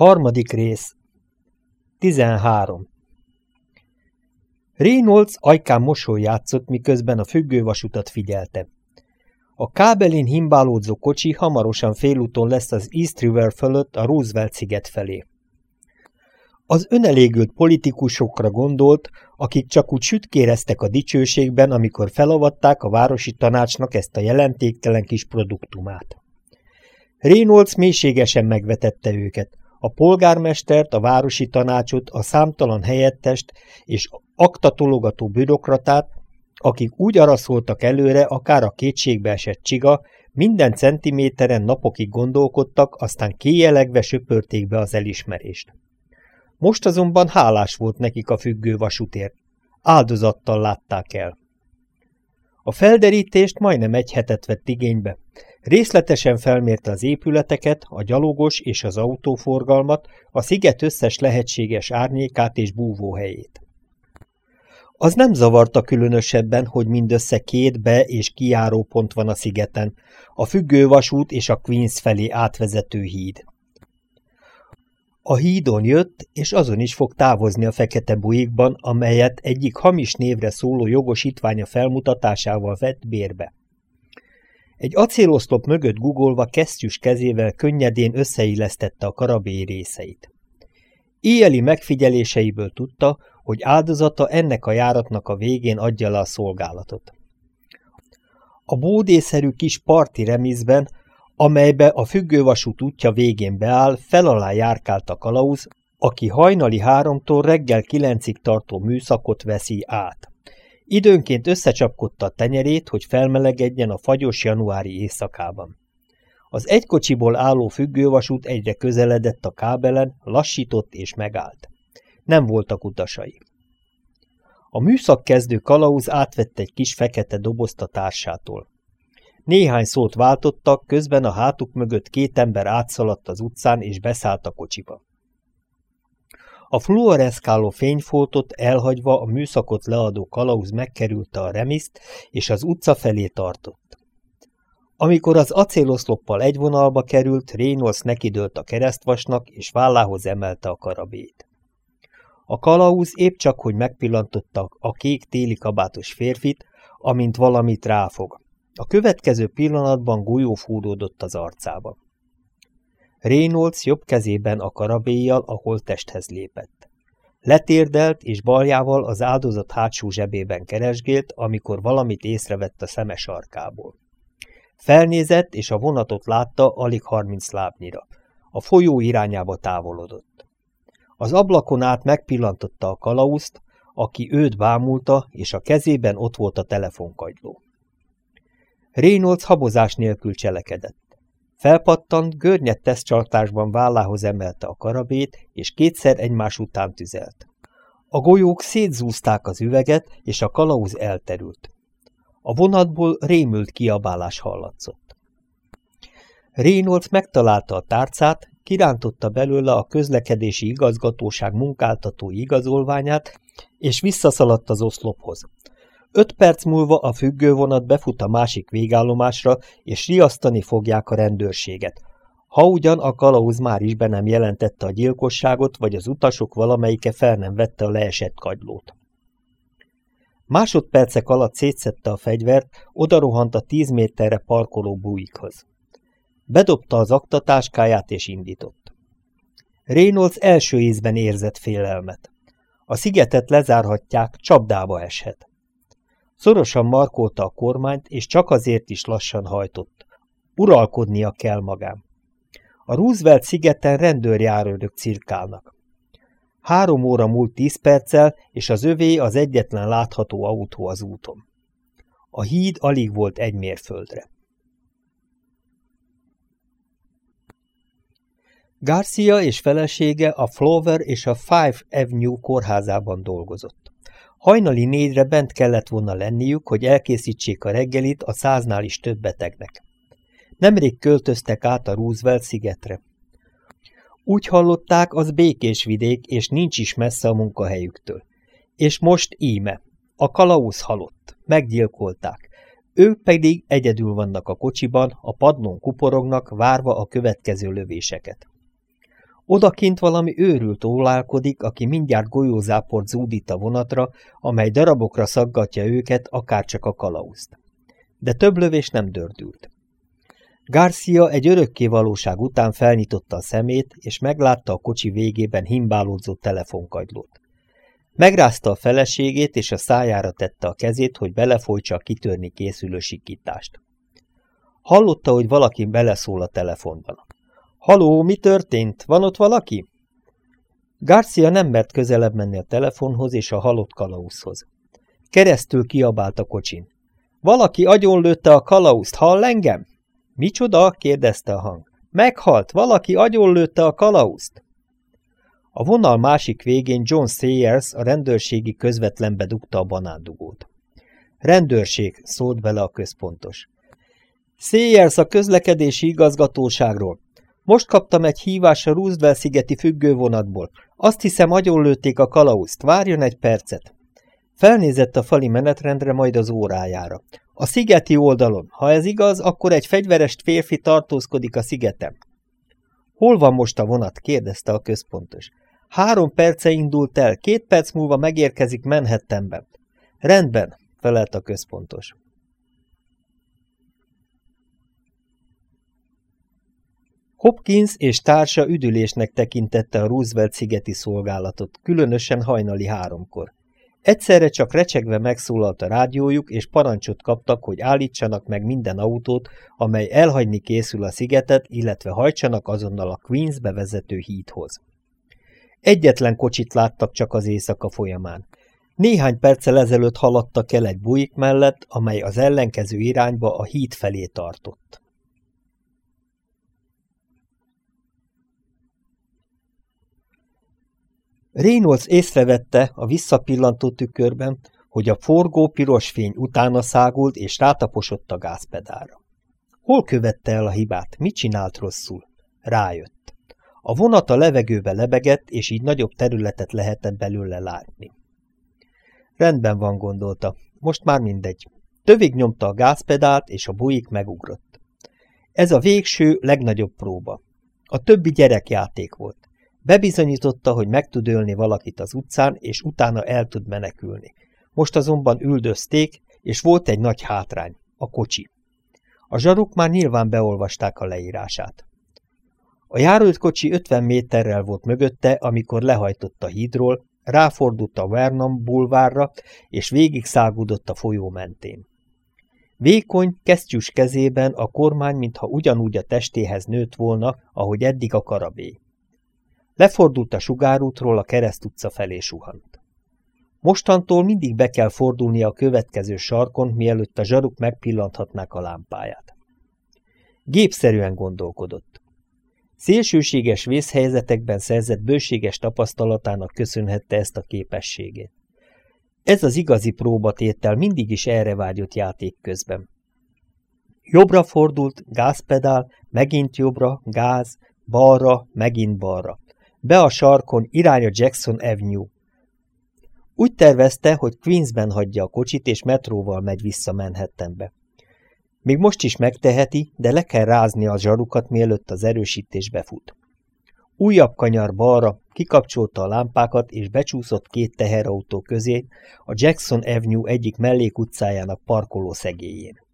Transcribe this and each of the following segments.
Harmadik rész 13 Reynolds ajkán mosoly játszott, miközben a függővasutat figyelte. A kábelin himbálódzó kocsi hamarosan félúton lesz az East River fölött a Roosevelt sziget felé. Az önelégült politikusokra gondolt, akik csak úgy sütkéreztek a dicsőségben, amikor felavatták a városi tanácsnak ezt a jelentéktelen kis produktumát. Reynolds mélységesen megvetette őket, a polgármestert, a városi tanácsot, a számtalan helyettest és aktatologató bürokratát, akik úgy araszoltak előre, akár a kétségbe esett csiga, minden centiméteren napokig gondolkodtak, aztán kéjelegve söpörték be az elismerést. Most azonban hálás volt nekik a függő vasútért. Áldozattal látták el. A felderítést majdnem egy hetet vett igénybe. Részletesen felmérte az épületeket, a gyalogos és az autóforgalmat, a sziget összes lehetséges árnyékát és búvóhelyét. Az nem zavarta különösebben, hogy mindössze két be- és pont van a szigeten, a függővasút és a Queens felé átvezető híd. A hídon jött, és azon is fog távozni a fekete bujikban, amelyet egyik hamis névre szóló jogosítványa felmutatásával vett bérbe. Egy acéloszlop mögött gugolva kesztyűs kezével könnyedén összeillesztette a karabély részeit. Éjeli megfigyeléseiből tudta, hogy áldozata ennek a járatnak a végén adja le a szolgálatot. A bódészerű kis parti remizben, amelybe a függővasút útja végén beáll, fel alá járkált a kalauz, aki hajnali háromtól reggel kilencig tartó műszakot veszi át. Időnként összecsapkodta a tenyerét, hogy felmelegedjen a fagyos januári éjszakában. Az egy kocsiból álló függővasút egyre közeledett a kábelen, lassított és megállt. Nem voltak utasai. A műszak kezdő kalauz átvett egy kis fekete dobozt a társától. Néhány szót váltottak, közben a hátuk mögött két ember átszaladt az utcán és beszállt a kocsiba. A fluoreszkáló fényfoltot elhagyva a műszakot leadó kalauz megkerülte a remiszt, és az utca felé tartott. Amikor az acéloszloppal egy vonalba került, Reynolds nekidőlt a keresztvasnak, és vállához emelte a karabét. A kalauz épp csak, hogy megpillantotta a kék téli kabátos férfit, amint valamit ráfog. A következő pillanatban golyó fúródott az arcába. Reynolds jobb kezében a karabéjjal a holttesthez lépett. Letérdelt és baljával az áldozat hátsó zsebében keresgélt, amikor valamit észrevett a szeme sarkából. Felnézett, és a vonatot látta alig harminc lábnyira. A folyó irányába távolodott. Az ablakon át megpillantotta a kalauzt, aki őt bámulta, és a kezében ott volt a telefonkagyló. Reynolds habozás nélkül cselekedett. Felpattant, görnyett tesztcsartásban vállához emelte a karabét, és kétszer egymás után tüzelt. A golyók szétzúzták az üveget, és a kalauz elterült. A vonatból rémült kiabálás hallatszott. Reynolds megtalálta a tárcát, kirántotta belőle a közlekedési igazgatóság munkáltató igazolványát, és visszaszaladt az oszlophoz. Öt perc múlva a függővonat befut a másik végállomásra, és riasztani fogják a rendőrséget. Ha ugyan a kalauz már is be nem jelentette a gyilkosságot, vagy az utasok valamelyike fel nem vette a leesett kagylót. Másodpercek alatt szétszette a fegyvert, odarohant a tíz méterre parkoló bújikhoz. Bedobta az aktatáskáját és indított. Reynolds első ízben érzett félelmet. A szigetet lezárhatják, csapdába eshet. Szorosan markolta a kormányt, és csak azért is lassan hajtott. Uralkodnia kell magán. A Roosevelt szigeten rendőrjárőrök cirkálnak. Három óra múlt tíz perccel, és az övé az egyetlen látható autó az úton. A híd alig volt egy mérföldre. Garcia és felesége a Flower és a Five Avenue kórházában dolgozott. Hajnali négyre bent kellett volna lenniük, hogy elkészítsék a reggelit a száznál is több betegnek. Nemrég költöztek át a Roosevelt szigetre. Úgy hallották, az békés vidék, és nincs is messze a munkahelyüktől. És most íme. A kalauz halott. Meggyilkolták. Ők pedig egyedül vannak a kocsiban, a padlón kuporognak, várva a következő lövéseket. Odakint valami őrült ólálkodik, aki mindjárt golyózáport zúdít a vonatra, amely darabokra szaggatja őket, akárcsak a kalauzt. De több lövés nem dördült. Garcia egy örökké valóság után felnyitotta a szemét, és meglátta a kocsi végében himbálódzó telefonkagylót. Megrázta a feleségét, és a szájára tette a kezét, hogy belefolytsa a kitörni készülő sikítást. Hallotta, hogy valaki beleszól a telefonban. Haló, mi történt? Van ott valaki? Garcia nem mert közelebb menni a telefonhoz és a halott kalauzhoz. Keresztül kiabált a kocsin. Valaki agyonlőtte a kalauzt, hall engem? Micsoda? kérdezte a hang. Meghalt, valaki agyonlőtte a kalauzt. A vonal másik végén John Sayers a rendőrségi közvetlenbe dugta a banándugót. Rendőrség, szólt bele a központos. Sayers a közlekedési igazgatóságról. Most kaptam egy hívás a Roosevelt-szigeti függővonatból. Azt hiszem, agyonlőtték a kalauzt. Várjon egy percet. Felnézett a fali menetrendre, majd az órájára. A szigeti oldalon. Ha ez igaz, akkor egy fegyveres férfi tartózkodik a szigetem. Hol van most a vonat? kérdezte a központos. Három perce indult el, két perc múlva megérkezik Manhattanben. Rendben, felelt a központos. Hopkins és társa üdülésnek tekintette a Roosevelt-szigeti szolgálatot, különösen hajnali háromkor. Egyszerre csak recsegve megszólalt a rádiójuk, és parancsot kaptak, hogy állítsanak meg minden autót, amely elhagyni készül a szigetet, illetve hajtsanak azonnal a Queens bevezető hídhoz. Egyetlen kocsit láttak csak az éjszaka folyamán. Néhány perccel ezelőtt haladtak el egy bujik mellett, amely az ellenkező irányba a híd felé tartott. Reynolds észrevette a visszapillantó tükörben, hogy a forgó piros fény utána szágult és rátaposott a gázpedára. Hol követte el a hibát? Mit csinált rosszul? Rájött. A vonat a levegőbe lebegett, és így nagyobb területet lehetett belőle látni. Rendben van, gondolta. Most már mindegy. Tövig nyomta a gázpedált, és a bujik megugrott. Ez a végső, legnagyobb próba. A többi gyerekjáték volt. Bebizonyította, hogy meg tud ölni valakit az utcán, és utána el tud menekülni. Most azonban üldözték, és volt egy nagy hátrány, a kocsi. A zsaruk már nyilván beolvasták a leírását. A járőt kocsi 50 méterrel volt mögötte, amikor lehajtott a hídról, ráfordult a Vernon bulvárra, és végig szágudott a folyó mentén. Vékony, kesztyűs kezében a kormány, mintha ugyanúgy a testéhez nőtt volna, ahogy eddig a karabé. Lefordult a sugárútról, a kereszt utca felé suhant. Mostantól mindig be kell fordulnia a következő sarkon, mielőtt a zsaruk megpillanthatnák a lámpáját. Gépszerűen gondolkodott. Szélsőséges vészhelyzetekben szerzett bőséges tapasztalatának köszönhette ezt a képességét. Ez az igazi próbatétel mindig is erre vágyott játék közben. Jobbra fordult, gázpedál, megint jobbra, gáz, balra, megint balra. Be a sarkon, irány a Jackson Avenue. Úgy tervezte, hogy Queensben hagyja a kocsit, és metróval megy vissza Manhattanbe. Még most is megteheti, de le kell rázni a zsarukat, mielőtt az erősítés befut. Újabb kanyar balra, kikapcsolta a lámpákat, és becsúszott két teherautó közé a Jackson Avenue egyik mellékutcájának parkoló szegélyén.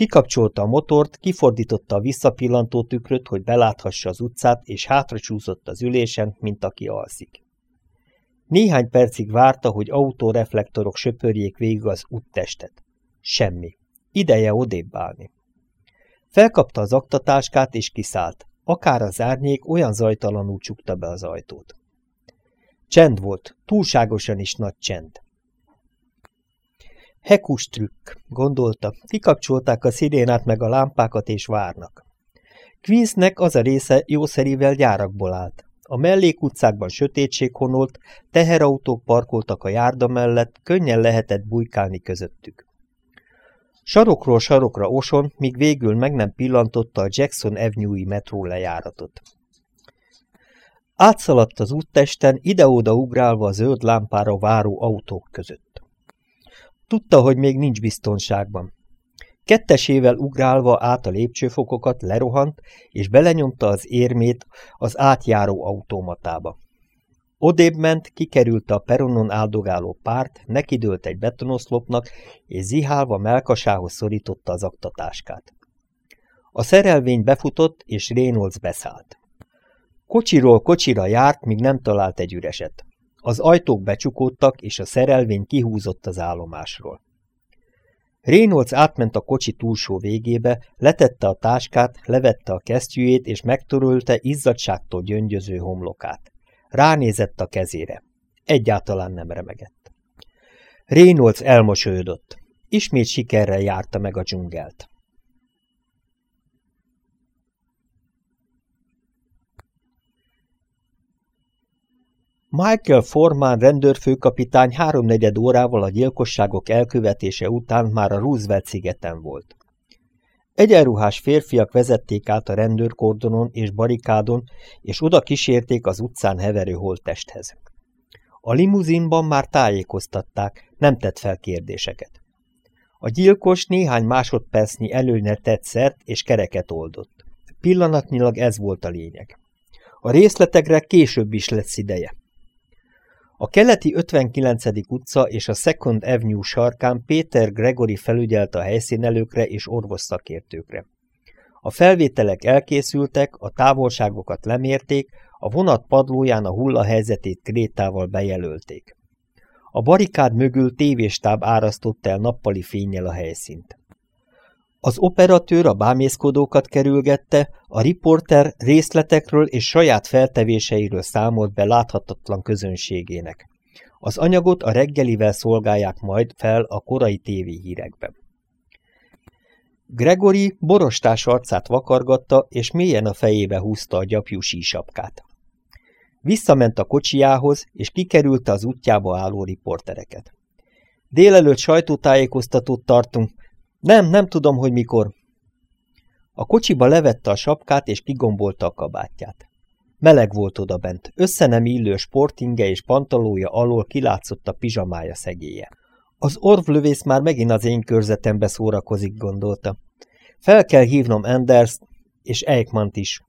Kikapcsolta a motort, kifordította a visszapillantó tükröt, hogy beláthassa az utcát, és hátra csúszott az ülésen, mint aki alszik. Néhány percig várta, hogy autóreflektorok söpörjék végig az úttestet. Semmi. Ideje odébb állni. Felkapta az aktatáskát, és kiszállt. Akár az árnyék olyan zajtalanul csukta be az ajtót. Csend volt, túlságosan is nagy csend. Hekus trükk, gondolta, kikapcsolták a szirénát meg a lámpákat és várnak. Queensnek az a része jószerivel gyárakból állt. A mellékutcákban sötétség honolt, teherautók parkoltak a járda mellett, könnyen lehetett bujkálni közöttük. Sarokról sarokra oson, míg végül meg nem pillantotta a Jackson Avenue-i metró lejáratot. Átszaladt az úttesten, ide-oda ugrálva a zöld lámpára váró autók között. Tudta, hogy még nincs biztonságban. Kettesével ugrálva át a lépcsőfokokat lerohant, és belenyomta az érmét az átjáró automatába. Odébb ment, kikerülte a peronon áldogáló párt, nekidőlt egy betonoszlopnak, és zihálva melkasához szorította az aktatáskát. A szerelvény befutott, és Reynolds beszállt. Kocsiról kocsira járt, míg nem talált egy üreset. Az ajtók becsukódtak, és a szerelvény kihúzott az állomásról. Reynolds átment a kocsi túlsó végébe, letette a táskát, levette a kesztyűjét, és megtörölte izzadságtól gyöngyöző homlokát. Ránézett a kezére. Egyáltalán nem remegett. Reynolds elmosolyodott. Ismét sikerrel járta meg a dzsungelt. Michael Forman rendőrfőkapitány háromnegyed órával a gyilkosságok elkövetése után már a Roosevelt szigeten volt. Egyenruhás férfiak vezették át a rendőrkordonon és barikádon, és oda kísérték az utcán heverő holttesthez. A limuzinban már tájékoztatták, nem tett fel kérdéseket. A gyilkos néhány másodpercnyi előnyre tett szert és kereket oldott. Pillanatnyilag ez volt a lényeg. A részletekre később is lesz ideje. A keleti 59. utca és a Second Avenue sarkán Péter Gregory felügyelt a helyszínelőkre és orvosszakértőkre. A felvételek elkészültek, a távolságokat lemérték, a vonat padlóján a hulla helyzetét krétával bejelölték. A barikád mögül tévéstáb árasztott el nappali fényjel a helyszínt. Az operatőr a bámészkodókat kerülgette, a riporter részletekről és saját feltevéseiről számolt be láthatatlan közönségének. Az anyagot a reggelivel szolgálják majd fel a korai tévéhírekben. Gregory borostás arcát vakargatta, és mélyen a fejébe húzta a gyapjú sísapkát. Visszament a kocsiához, és kikerülte az útjába álló riportereket. Délelőtt sajtótájékoztatót tartunk, nem, nem tudom, hogy mikor. A kocsiba levette a sapkát, és kigombolta a kabátját. Meleg volt odabent, össze nem illő sportinge és pantalója alól kilátszott a pizsamája szegélye. Az orvlövész már megint az én körzetembe szórakozik, gondolta. Fel kell hívnom Anders és Eichmann is.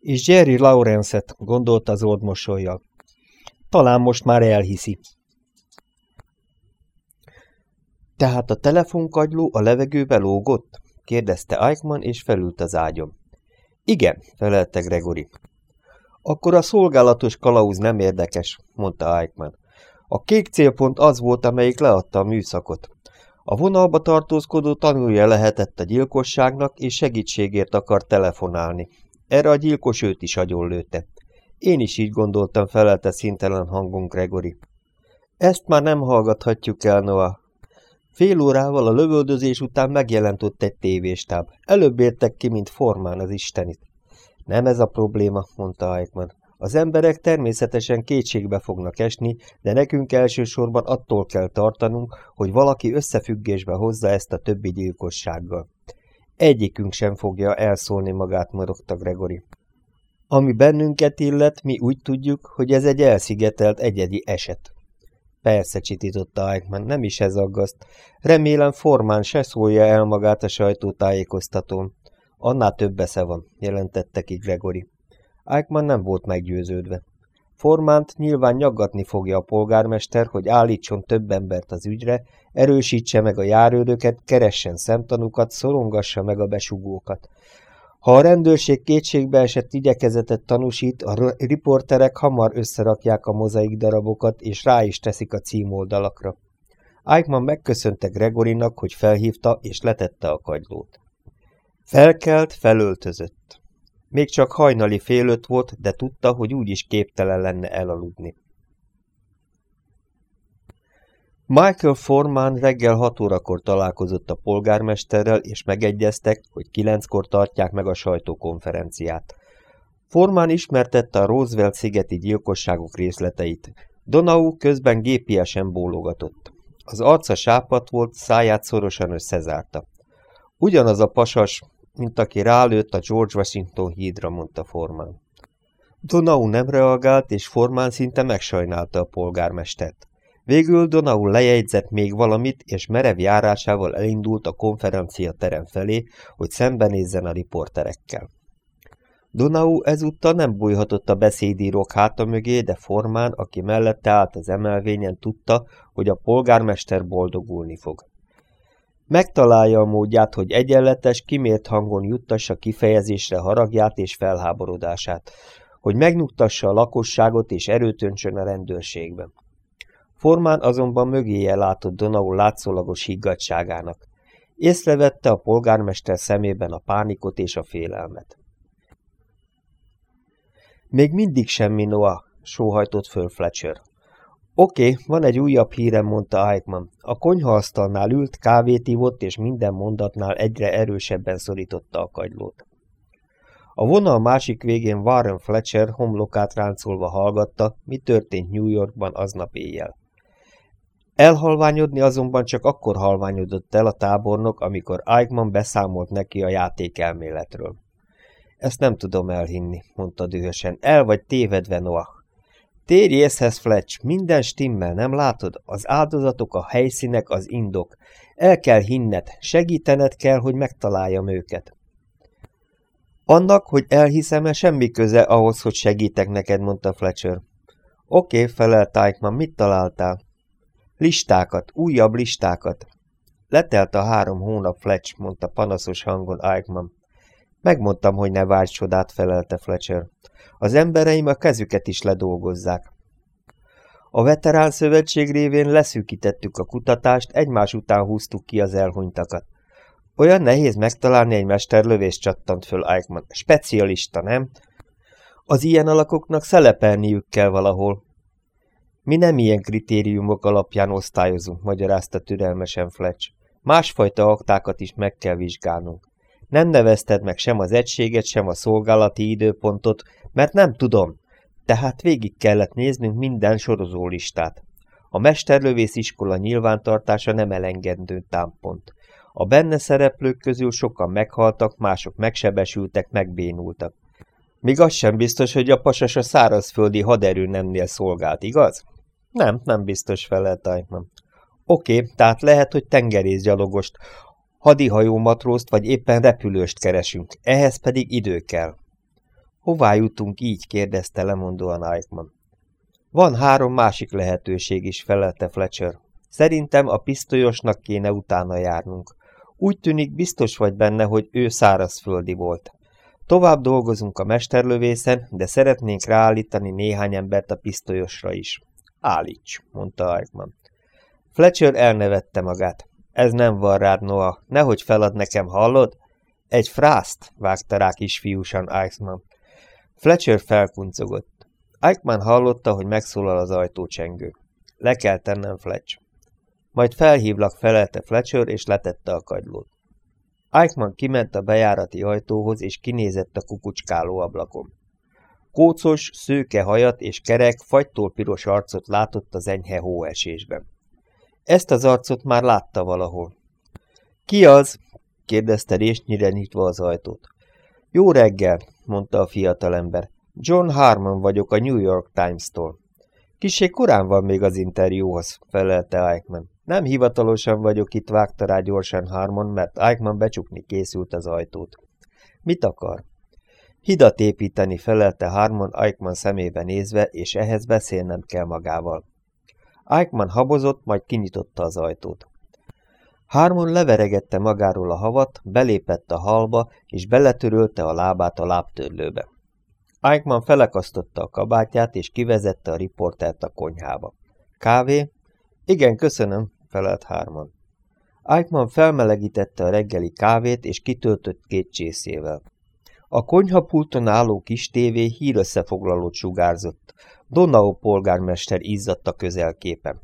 És Jerry Lawrence-et, gondolta az ordmosolyjal. Talán most már elhiszi. Tehát a telefonkagyló a levegőbe lógott? kérdezte Eichmann, és felült az ágyom. Igen, felelte Gregory. Akkor a szolgálatos kalauz nem érdekes, mondta Eichmann. A kék célpont az volt, amelyik leadta a műszakot. A vonalba tartózkodó tanulja lehetett a gyilkosságnak, és segítségért akar telefonálni. Erre a gyilkos őt is agyonlőtte. Én is így gondoltam, felelte szintelen hangon Gregory. Ezt már nem hallgathatjuk el, Noah, Fél órával a lövöldözés után megjelent ott egy tévéstáb. Előbb értek ki, mint formán az istenit. Nem ez a probléma, mondta Eichmann. Az emberek természetesen kétségbe fognak esni, de nekünk elsősorban attól kell tartanunk, hogy valaki összefüggésbe hozza ezt a többi gyilkossággal. Egyikünk sem fogja elszólni magát, morogta Gregory. Ami bennünket illet, mi úgy tudjuk, hogy ez egy elszigetelt egyedi eset. Persze, csitította Eichmann, nem is ez aggaszt. Remélem formán se szólja el magát a sajtótájékoztatón. Annál több esze van, jelentette ki Gregory. Eichmann nem volt meggyőződve. Formánt nyilván nyaggatni fogja a polgármester, hogy állítson több embert az ügyre, erősítse meg a járőröket, keressen szemtanúkat, szorongassa meg a besugókat. Ha a rendőrség kétségbe esett igyekezetet tanúsít, a riporterek hamar összerakják a mozaik darabokat, és rá is teszik a címoldalakra. Eichmann megköszönte Gregorinak, hogy felhívta, és letette a kagylót. Felkelt, felöltözött. Még csak hajnali fél öt volt, de tudta, hogy úgyis képtelen lenne elaludni. Michael Forman reggel hat órakor találkozott a polgármesterrel, és megegyeztek, hogy kilenckor tartják meg a sajtókonferenciát. Forman ismertette a Roosevelt szigeti gyilkosságok részleteit. Donau közben gépiesen bólogatott. Az arca sápat volt, száját szorosan összezárta. Ugyanaz a pasas, mint aki rálőtt a George Washington hídra, mondta Forman. Donau nem reagált, és Forman szinte megsajnálta a polgármestert. Végül Donau lejegyzett még valamit, és merev járásával elindult a konferencia terem felé, hogy szembenézzen a riporterekkel. Donau ezúttal nem bújhatott a beszédírók háta mögé, de formán, aki mellette állt az emelvényen, tudta, hogy a polgármester boldogulni fog. Megtalálja a módját, hogy egyenletes, kimért hangon juttassa kifejezésre haragját és felháborodását, hogy megnyugtassa a lakosságot és erőtöntsön a rendőrségben. Formán azonban mögéje látott Donau látszólagos higgadságának. Észrevette a polgármester szemében a pánikot és a félelmet. Még mindig semmi, Noah, sóhajtott föl Fletcher. Oké, okay, van egy újabb hírem, mondta Eichmann. A konyhaasztalnál ült, kávét ivott, és minden mondatnál egyre erősebben szorította a kagylót. A vonal másik végén Warren Fletcher homlokát ráncolva hallgatta, mi történt New Yorkban aznap éjjel. Elhalványodni azonban csak akkor halványodott el a tábornok, amikor Eichmann beszámolt neki a játékelméletről. Ezt nem tudom elhinni, mondta dühösen. El vagy tévedve, Noah. Térj észhez, Fletch, minden stimmel, nem látod? Az áldozatok, a helyszínek, az indok. El kell hinned, segítened kell, hogy megtaláljam őket. Annak, hogy elhiszem-e, semmi köze ahhoz, hogy segítek neked, mondta Fletcher. Oké, felelt Eichmann, mit találtál? Listákat, újabb listákat. Letelt a három hónap, Fletch, mondta panaszos hangon Eichmann. Megmondtam, hogy ne várj csodát, felelte Fletcher. Az embereim a kezüket is ledolgozzák. A veterán szövetség révén leszűkítettük a kutatást, egymás után húztuk ki az elhunytakat. Olyan nehéz megtalálni egy mesterlövés csattant föl Eichmann. Specialista, nem? Az ilyen alakoknak szelepelniük kell valahol. Mi nem ilyen kritériumok alapján osztályozunk, magyarázta türelmesen Fletch. Másfajta aktákat is meg kell vizsgálnunk. Nem nevezted meg sem az egységet, sem a szolgálati időpontot, mert nem tudom. Tehát végig kellett néznünk minden sorozólistát. A mesterlövész iskola nyilvántartása nem elengedő támpont. A benne szereplők közül sokan meghaltak, mások megsebesültek, megbénultak. Míg az sem biztos, hogy a pasas a szárazföldi haderő nemnél szolgált, igaz? Nem, nem biztos, felelt Eichmann. Oké, tehát lehet, hogy tengerészgyalogost, hadihajó matrózt vagy éppen repülőst keresünk, ehhez pedig idő kell. Hová jutunk így? kérdezte lemondóan Eichmann. Van három másik lehetőség is, felelte Fletcher. Szerintem a pisztolyosnak kéne utána járnunk. Úgy tűnik, biztos vagy benne, hogy ő szárazföldi volt. Tovább dolgozunk a mesterlövészen, de szeretnénk ráállítani néhány embert a pisztolyosra is. Állíts, mondta Eichmann. Fletcher elnevette magát. Ez nem van rád, Noah. Nehogy felad nekem, hallod? Egy frászt, vágta rá kisfiúsan Eichmann. Fletcher felkuncogott. Eichmann hallotta, hogy megszólal az ajtócsengő. Le kell tennem, Fletch. Majd felhívlak, felelte Fletcher, és letette a kagylót. Eichmann kiment a bejárati ajtóhoz, és kinézett a kukucskáló ablakon. Kócos, szőke hajat és kerek, fagytól piros arcot látott az enyhe hóesésben. Ezt az arcot már látta valahol. Ki az? kérdezte résnyire nyitva az ajtót. Jó reggel, mondta a fiatalember. John Harmon vagyok a New York Times-tól. Kisé korán van még az interjúhoz, felelte Eichmann. Nem hivatalosan vagyok itt, vágta rá gyorsan Harmon, mert Eichmann becsukni készült az ajtót. Mit akar? Hidat építeni, felelte Harmon Eichmann szemébe nézve, és ehhez beszélnem kell magával. Eichmann habozott, majd kinyitotta az ajtót. Harmon leveregette magáról a havat, belépett a halba, és beletörölte a lábát a lábtörlőbe. Eichmann felekasztotta a kabátját, és kivezette a riportert a konyhába. Kávé? Igen, köszönöm, felelt Harmon. Eichmann felmelegítette a reggeli kávét, és kitöltött két csészével. A konyhapulton álló kis tévé hírösszefoglalót sugárzott. Donau polgármester izzadt a közelképen.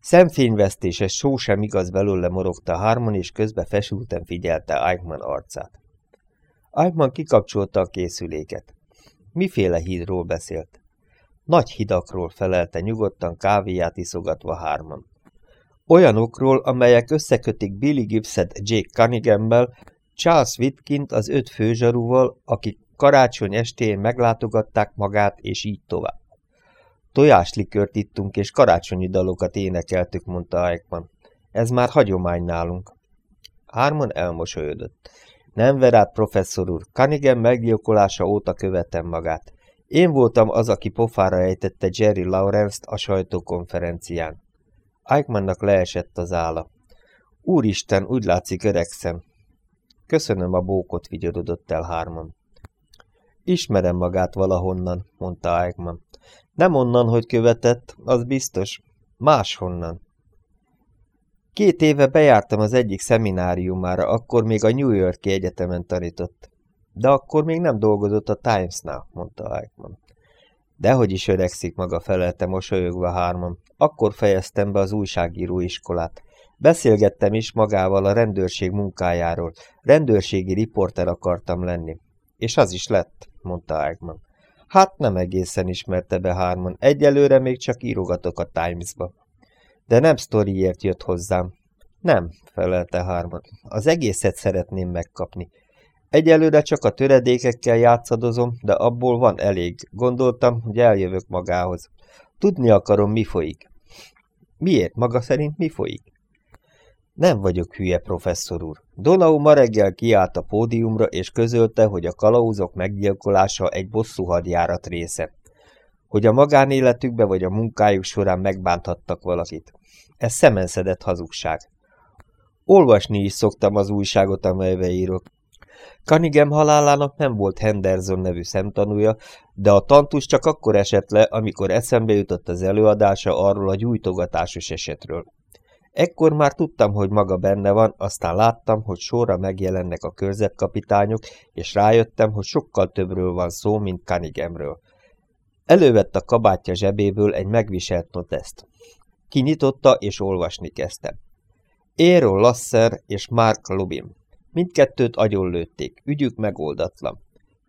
Szemfényvesztéses só sem igaz belőle morogta Harmon, és közbe fesülten figyelte Eichmann arcát. Eichmann kikapcsolta a készüléket. Miféle hídról beszélt? Nagy hidakról felelte nyugodtan kávéját iszogatva Harmon. Olyanokról, amelyek összekötik Billy Gibbset Jake Cunningham-mel, Charles Whitkint az öt főzsarúval, akik karácsony estén meglátogatták magát, és így tovább. Tojáslikört ittunk és karácsonyi dalokat énekeltük, mondta Aikman. Ez már hagyomány nálunk. Hárman elmosolyodott. Nem verát, professzor úr, Cunningham meggyilkolása óta követem magát. Én voltam az, aki pofára ejtette Jerry Lawrence-t a sajtókonferencián. Eichmannnak leesett az álla. Úristen, úgy látszik öregszem. Köszönöm a bókot, vigyorodott el hárman. Ismerem magát valahonnan, mondta Eichmann. Nem onnan, hogy követett, az biztos. Máshonnan. Két éve bejártam az egyik szemináriumára, akkor még a New Yorki Egyetemen tanított. De akkor még nem dolgozott a Timesnál, mondta Eichmann. Dehogy is öregszik maga felelte mosolyogva hárman. Akkor fejeztem be az újságíróiskolát. Beszélgettem is magával a rendőrség munkájáról. Rendőrségi riporter akartam lenni. És az is lett, mondta Eichmann. Hát nem egészen ismerte be Harmon. Egyelőre még csak írogatok a Times-ba. De nem sztoriért jött hozzám. Nem, felelte Harmon. Az egészet szeretném megkapni. Egyelőre csak a töredékekkel játszadozom, de abból van elég. Gondoltam, hogy eljövök magához. Tudni akarom, mi folyik. Miért? Maga szerint mi folyik? Nem vagyok hülye, professzor úr. Donau ma reggel kiállt a pódiumra, és közölte, hogy a kalauzok meggyilkolása egy bosszú hadjárat része. Hogy a magánéletükbe vagy a munkájuk során megbánthattak valakit. Ez szemenszedett hazugság. Olvasni is szoktam az újságot, amelybe írok. Kanigem halálának nem volt Henderson nevű szemtanúja, de a tantus csak akkor esett le, amikor eszembe jutott az előadása arról a gyújtogatásos esetről. Ekkor már tudtam, hogy maga benne van, aztán láttam, hogy sorra megjelennek a körzetkapitányok, és rájöttem, hogy sokkal többről van szó, mint Kanigemről. Elővett a kabátja zsebéből egy megviselt noteszt. Kinyitotta, és olvasni kezdtem. Éro Lasser és Mark Lubin. Mindkettőt agyonlőtték, ügyük megoldatlan.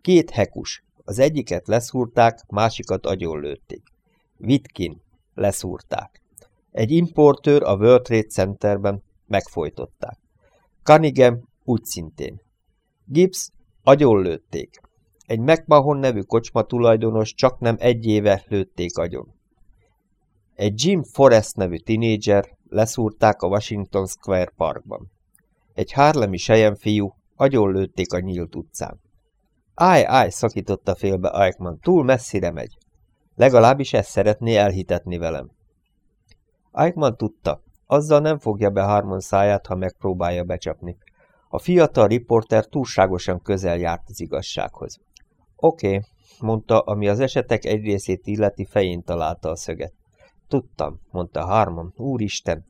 Két hekus, az egyiket leszúrták, másikat agyonlőtték. Vitkin, leszúrták. Egy importőr a World Trade Centerben megfojtották. Cunningham úgy szintén. Gibbs agyonlőtték. Egy McMahon nevű kocsma tulajdonos csak nem egy éve lőtték agyon. Egy Jim Forrest nevű tinédzser leszúrták a Washington Square Parkban. Egy hárlemi fiú agyonlőtték a nyílt utcán. Áj, áj, szakította félbe Eichmann, túl messzire megy. Legalábbis ezt szeretné elhitetni velem. Eichmann tudta, azzal nem fogja be Harmon száját, ha megpróbálja becsapni. A fiatal riporter túlságosan közel járt az igazsághoz. Oké, okay, mondta, ami az esetek egy részét illeti fején találta a szöget. Tudtam, mondta Harmon, úristen.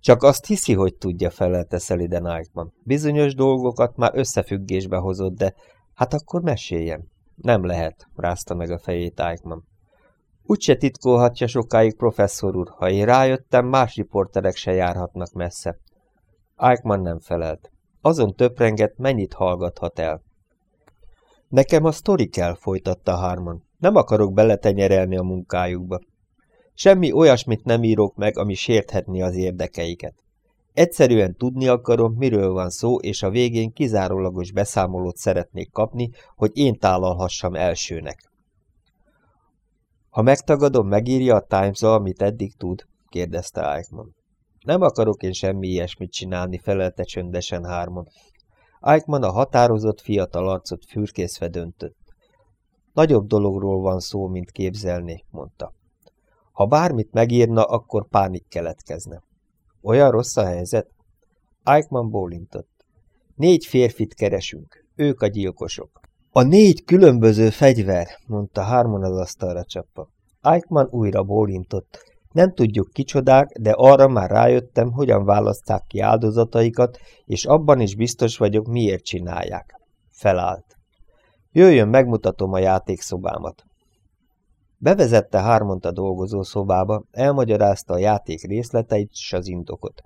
Csak azt hiszi, hogy tudja, felelte Szeliden Eichmann. Bizonyos dolgokat már összefüggésbe hozott, de hát akkor meséljen. Nem lehet, rázta meg a fejét Eichmann. Úgyse titkolhatja sokáig, professzor úr, ha én rájöttem, más riporterek se járhatnak messze. Eichmann nem felelt. Azon töprenget, mennyit hallgathat el. Nekem a sztori kell, folytatta Harman. Nem akarok beletenyerelni a munkájukba. Semmi olyasmit nem írok meg, ami sérthetni az érdekeiket. Egyszerűen tudni akarom, miről van szó, és a végén kizárólagos beszámolót szeretnék kapni, hogy én tálalhassam elsőnek. Ha megtagadom, megírja a times amit eddig tud? kérdezte Eichmann. Nem akarok én semmi ilyesmit csinálni, felelte csöndesen hárman. Eichmann a határozott fiatal arcot fürkészve döntött. Nagyobb dologról van szó, mint képzelni, mondta. Ha bármit megírna, akkor pánik keletkezne. Olyan rossz a helyzet? Eichmann bólintott. Négy férfit keresünk, ők a gyilkosok. A négy különböző fegyver, mondta Harmon az asztalra csapva. Eichmann újra bólintott. Nem tudjuk kicsodák, de arra már rájöttem, hogyan választák ki áldozataikat, és abban is biztos vagyok, miért csinálják. Felállt. Jöjjön, megmutatom a játékszobámat. Bevezette Harmont a dolgozó szobába, elmagyarázta a játék részleteit és az indokot.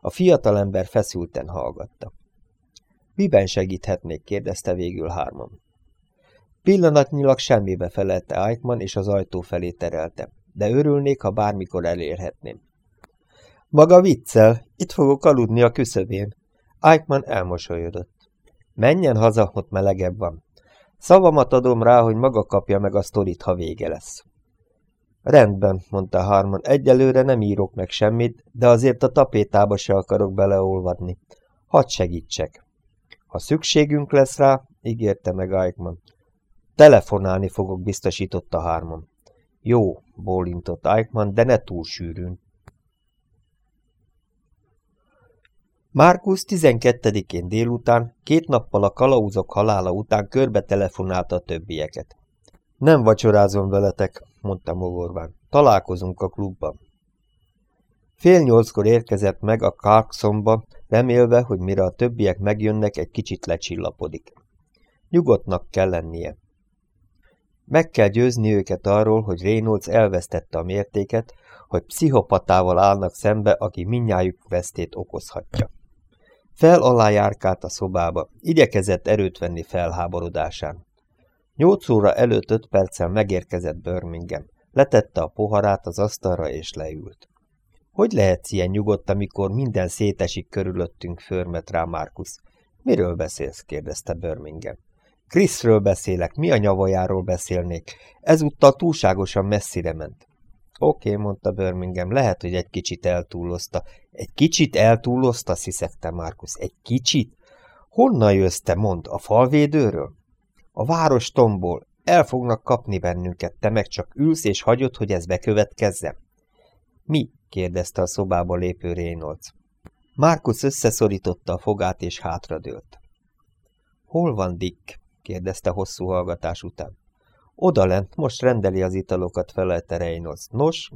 A fiatalember feszülten hallgatta. Miben segíthetnék? kérdezte végül Harmon. Pillanatnyilag semmibe felelte Eichmann, és az ajtó felé terelte, de örülnék, ha bármikor elérhetném. Maga viccel, itt fogok aludni a küszöbén. Eichmann elmosolyodott. Menjen haza, ott melegebb van. Szavamat adom rá, hogy maga kapja meg a sztorit, ha vége lesz. Rendben, mondta Harmon, egyelőre nem írok meg semmit, de azért a tapétába se akarok beleolvadni. Hadd segítsek. Ha szükségünk lesz rá, ígérte meg Eichmann. Telefonálni fogok, biztosította Harmon. Jó, bólintott Eichmann, de ne túl sűrűn. Márkusz 12-én délután, két nappal a kalauzok halála után körbe telefonálta a többieket. Nem vacsorázom veletek, mondta mogorván. Találkozunk a klubban. Fél nyolckor érkezett meg a Clarksonba, remélve, hogy mire a többiek megjönnek, egy kicsit lecsillapodik. Nyugodtnak kell lennie. Meg kell győzni őket arról, hogy Reynolds elvesztette a mértéket, hogy pszichopatával állnak szembe, aki minnyájuk vesztét okozhatja. Fel alá járkált a szobába, igyekezett erőt venni felháborodásán. Nyolc óra előtt öt perccel megérkezett Birmingham. Letette a poharát az asztalra és leült. Hogy lehetsz ilyen nyugodt, amikor minden szétesik körülöttünk, förmet rá Markus. Miről beszélsz? kérdezte Birmingham. Kriszről beszélek, mi a nyavajáról beszélnék? Ezúttal túlságosan messzire ment. Oké, mondta Birmingham, lehet, hogy egy kicsit eltúlozta. Egy kicsit eltúlozta, sziszegte Markus. Egy kicsit? Honnan jössz te, mond, a falvédőről? A város tombol. El fognak kapni bennünket, te meg csak ülsz és hagyod, hogy ez bekövetkezzen. Mi? kérdezte a szobába lépő Reynolds. Markus összeszorította a fogát és hátradőlt. Hol van Dick? kérdezte hosszú hallgatás után. Odalent, most rendeli az italokat, felelte Reynolds. Nos?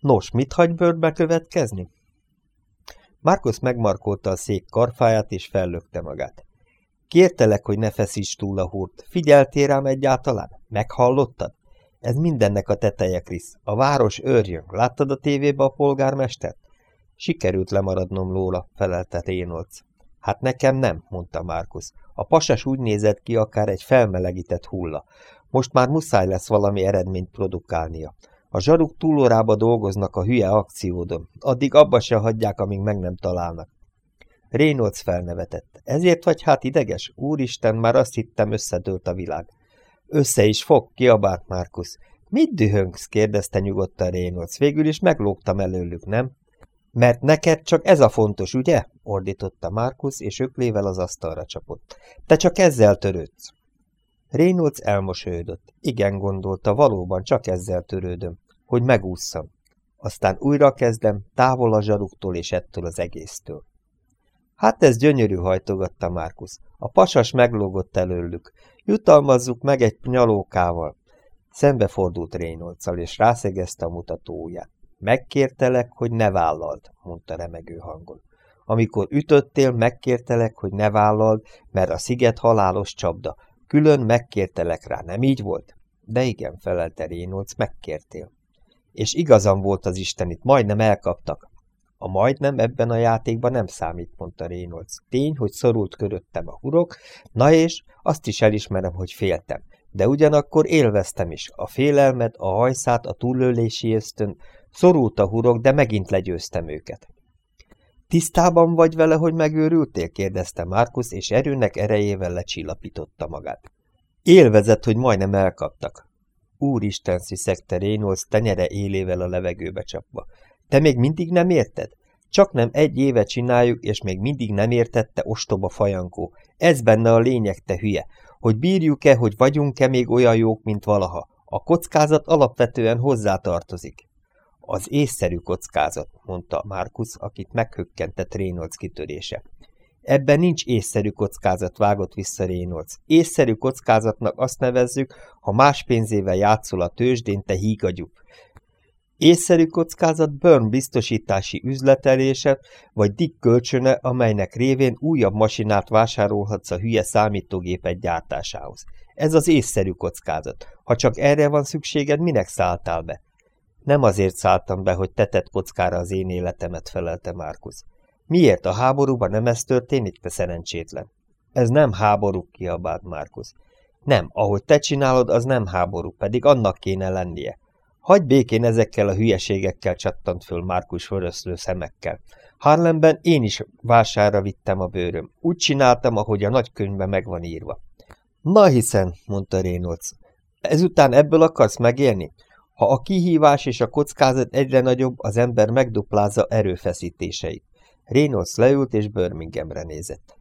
Nos, mit hagy bőrbe következni? Markus megmarkolta a szék karfáját, és fellökte magát. Kértelek, hogy ne feszíts túl a húrt. Figyeltél rám egyáltalán? Meghallottad? Ez mindennek a teteje, Krisz. A város őrjön. Láttad a tévébe a polgármestert? Sikerült lemaradnom lóla, felelte Reynolds. Hát nekem nem, mondta Márkusz. A pasas úgy nézett ki, akár egy felmelegített hulla. Most már muszáj lesz valami eredményt produkálnia. A zsaruk túlórába dolgoznak a hülye akciódon. Addig abba se hagyják, amíg meg nem találnak. Reynolds felnevetett. Ezért vagy hát ideges? Úristen, már azt hittem összedőlt a világ. Össze is fog, kiabált Márkusz. Mit dühöngsz? kérdezte nyugodtan Reynolds. Végül is meglógtam előlük, nem? Mert neked csak ez a fontos, ugye? ordította Márkusz, és öklével az asztalra csapott. Te csak ezzel törődsz. Reynolds elmosolyodott. Igen, gondolta, valóban csak ezzel törődöm, hogy megússzam. Aztán újra kezdem, távol a zsaruktól és ettől az egésztől. Hát ez gyönyörű, hajtogatta Márkusz. A pasas meglógott előlük. Jutalmazzuk meg egy nyalókával. Szembefordult Reynoldsal, és rászegezte a mutatóját. Megkértelek, hogy ne vállald, mondta remegő hangon. Amikor ütöttél, megkértelek, hogy ne vállald, mert a sziget halálos csapda. Külön megkértelek rá, nem így volt? De igen, felelte Reynolds, megkértél. És igazam volt az istenit, majdnem elkaptak. A majdnem ebben a játékban nem számít, mondta Reynolds. Tény, hogy szorult köröttem a hurok, na és azt is elismerem, hogy féltem. De ugyanakkor élveztem is. A félelmet, a hajszát, a túllőlési ösztön, szorult a hurok, de megint legyőztem őket. Tisztában vagy vele, hogy megőrültél? kérdezte Márkusz, és erőnek erejével lecsillapította magát. Élvezett, hogy majdnem elkaptak. Úristen, sziszegte Reynolds tenyere élével a levegőbe csapva. Te még mindig nem érted? Csak nem egy éve csináljuk, és még mindig nem értette ostoba fajankó. Ez benne a lényeg, te hülye. Hogy bírjuk-e, hogy vagyunk-e még olyan jók, mint valaha. A kockázat alapvetően hozzátartozik. Az észszerű kockázat, mondta Markus, akit meghökkentett Reynolds kitörése. Ebben nincs észszerű kockázat, vágott vissza Reynolds. Észszerű kockázatnak azt nevezzük, ha más pénzével játszol a tőzsdén, te hígagyuk. Észszerű kockázat Burn biztosítási üzletelése, vagy Dick kölcsöne, amelynek révén újabb masinát vásárolhatsz a hülye számítógépet gyártásához. Ez az észszerű kockázat. Ha csak erre van szükséged, minek szálltál be? Nem azért szálltam be, hogy tetett kockára az én életemet, felelte Márkusz. Miért a háborúban nem ez történik, te szerencsétlen? Ez nem háború, kiabált Márkusz. Nem, ahogy te csinálod, az nem háború, pedig annak kéne lennie. Hagy békén ezekkel a hülyeségekkel csattant föl Márkus vöröszlő szemekkel. Harlemben én is vására vittem a bőröm. Úgy csináltam, ahogy a nagykönyvben meg van írva. Na hiszen, mondta Reynolds, ezután ebből akarsz megélni? Ha a kihívás és a kockázat egyre nagyobb, az ember megduplázza erőfeszítéseit. Reynolds leült és Birminghamre nézett.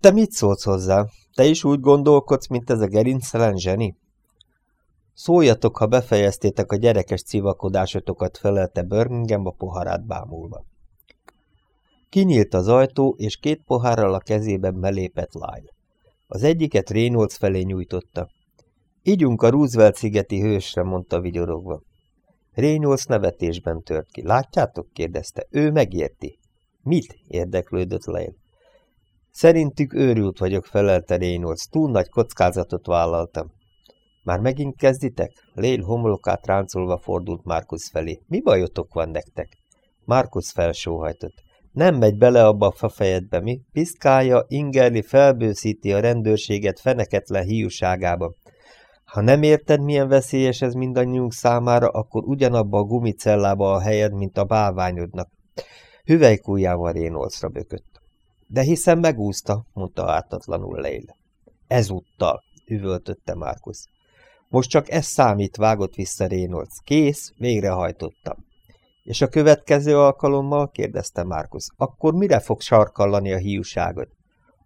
Te mit szólsz hozzá? Te is úgy gondolkodsz, mint ez a gerincelen zseni? Szóljatok, ha befejeztétek a gyerekes civakodásotokat, felelte Birmingham a poharát bámulva. Kinyílt az ajtó, és két pohárral a kezében belépett Lyle. Az egyiket Reynolds felé nyújtotta. Ígyunk a Roosevelt-szigeti hősre, mondta vigyorogva. Reynolds nevetésben tört ki. Látjátok? kérdezte. Ő megérti. Mit? érdeklődött Lyle. Szerintük őrült vagyok, felelte Reynolds. Túl nagy kockázatot vállaltam. Már megint kezditek? Lél homlokát ráncolva fordult Markus felé. Mi bajotok van nektek? Markus felsóhajtott. Nem megy bele abba a fafejedbe, mi? Piszkálja, ingerli, felbőszíti a rendőrséget feneketlen hiúságában. Ha nem érted, milyen veszélyes ez mindannyiunk számára, akkor ugyanabba a gumicellába a helyed, mint a bálványodnak. Hüvelykújjával Rénolcra bökött. De hiszen megúszta, mondta ártatlanul Leil. Ezúttal, üvöltötte Márkusz. Most csak ez számít, vágott vissza Reynolds. Kész, végrehajtottam. És a következő alkalommal, kérdezte Márkusz, akkor mire fog sarkallani a hiúságot?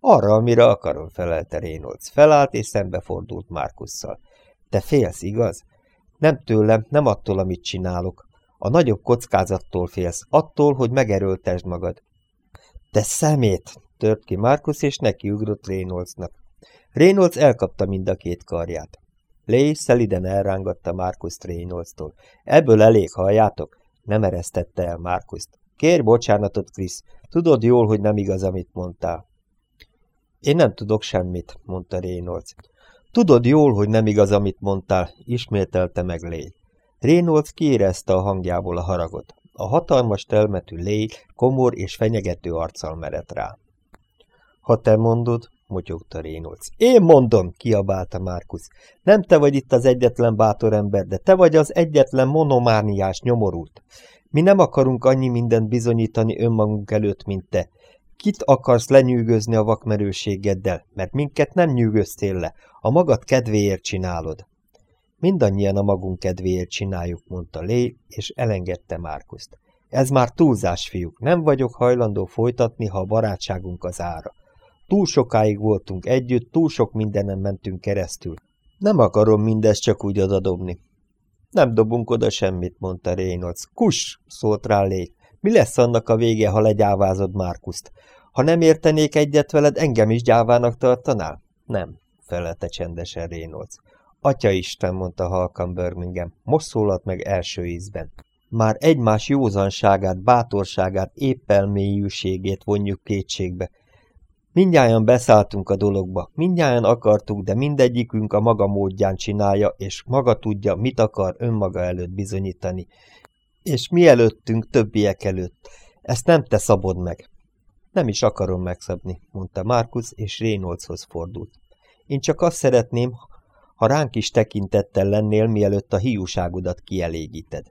Arra, amire akarom, felelte Reynolds. Felállt és szembefordult Márkusszal. Te félsz, igaz? Nem tőlem, nem attól, amit csinálok. A nagyobb kockázattól félsz, attól, hogy megerőltesd magad. Te szemét! tört ki Márkusz, és nekiugrott Reynoldsnak. Reynolds elkapta mind a két karját. Lé szeliden elrángatta Márkuszt Reynoldstól. Ebből elég, halljátok? Nem eresztette el Márkuszt. Kérj bocsánatot, Krisz. Tudod jól, hogy nem igaz, amit mondtál. Én nem tudok semmit, mondta Reynolds. Tudod jól, hogy nem igaz, amit mondtál, ismételte meg Lé. Reynolds kiérezte a hangjából a haragot. A hatalmas telmetű Lé komor és fenyegető arccal merett rá. Ha te mondod, motyogta Reynolds. Én mondom, kiabálta Márkusz. Nem te vagy itt az egyetlen bátor ember, de te vagy az egyetlen monomániás nyomorult. Mi nem akarunk annyi mindent bizonyítani önmagunk előtt, mint te. Kit akarsz lenyűgözni a vakmerőségeddel, mert minket nem nyűgöztél le, a magad kedvéért csinálod. Mindannyian a magunk kedvéért csináljuk, mondta Lé, és elengedte Márkuszt. Ez már túlzás, fiúk, nem vagyok hajlandó folytatni, ha a barátságunk az ára. Túl sokáig voltunk együtt, túl sok mindenem mentünk keresztül. Nem akarom mindezt csak úgy odadobni. Nem dobunk oda semmit, mondta Reynolds. Kus, szólt rá Lé. Mi lesz annak a vége, ha legyávázod Márkuszt? Ha nem értenék egyet veled, engem is gyávának tartanál? Nem, felelte csendesen Reynolds. Atya Isten, mondta halkan Birmingham, most szólalt meg első ízben. Már egymás józanságát, bátorságát, épp elmélyűségét vonjuk kétségbe, Mindjárt beszálltunk a dologba, mindjárt akartuk, de mindegyikünk a maga módján csinálja, és maga tudja, mit akar önmaga előtt bizonyítani. És mi előttünk többiek előtt. Ezt nem te szabod meg. Nem is akarom megszabni, mondta Markus, és Reynoldshoz fordult. Én csak azt szeretném, ha ránk is tekintettel lennél, mielőtt a hiúságodat kielégíted.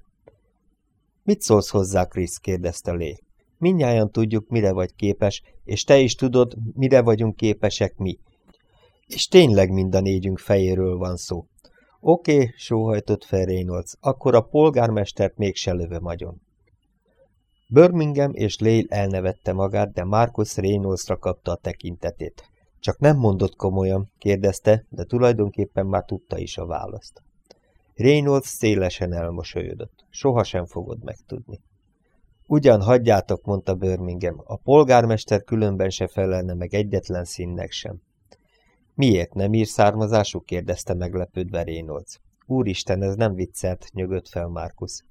Mit szólsz hozzá, Krisz? kérdezte Lé. Mindnyájan tudjuk, mire vagy képes, és te is tudod, mire vagyunk képesek mi. És tényleg mind a négyünk fejéről van szó. Oké, okay, sóhajtott fel Reynolds, akkor a polgármestert mégse lövöm agyon. Birmingham és Lale elnevette magát, de Marcus Reynoldsra kapta a tekintetét. Csak nem mondott komolyan, kérdezte, de tulajdonképpen már tudta is a választ. Reynolds szélesen elmosolyodott. Sohasem fogod megtudni. Ugyan hagyjátok, mondta Birmingham, a polgármester különben se felelne meg egyetlen színnek sem. Miért nem ír származású? kérdezte meglepődve Reynolds. Úristen, ez nem viccelt, nyögött fel Markus.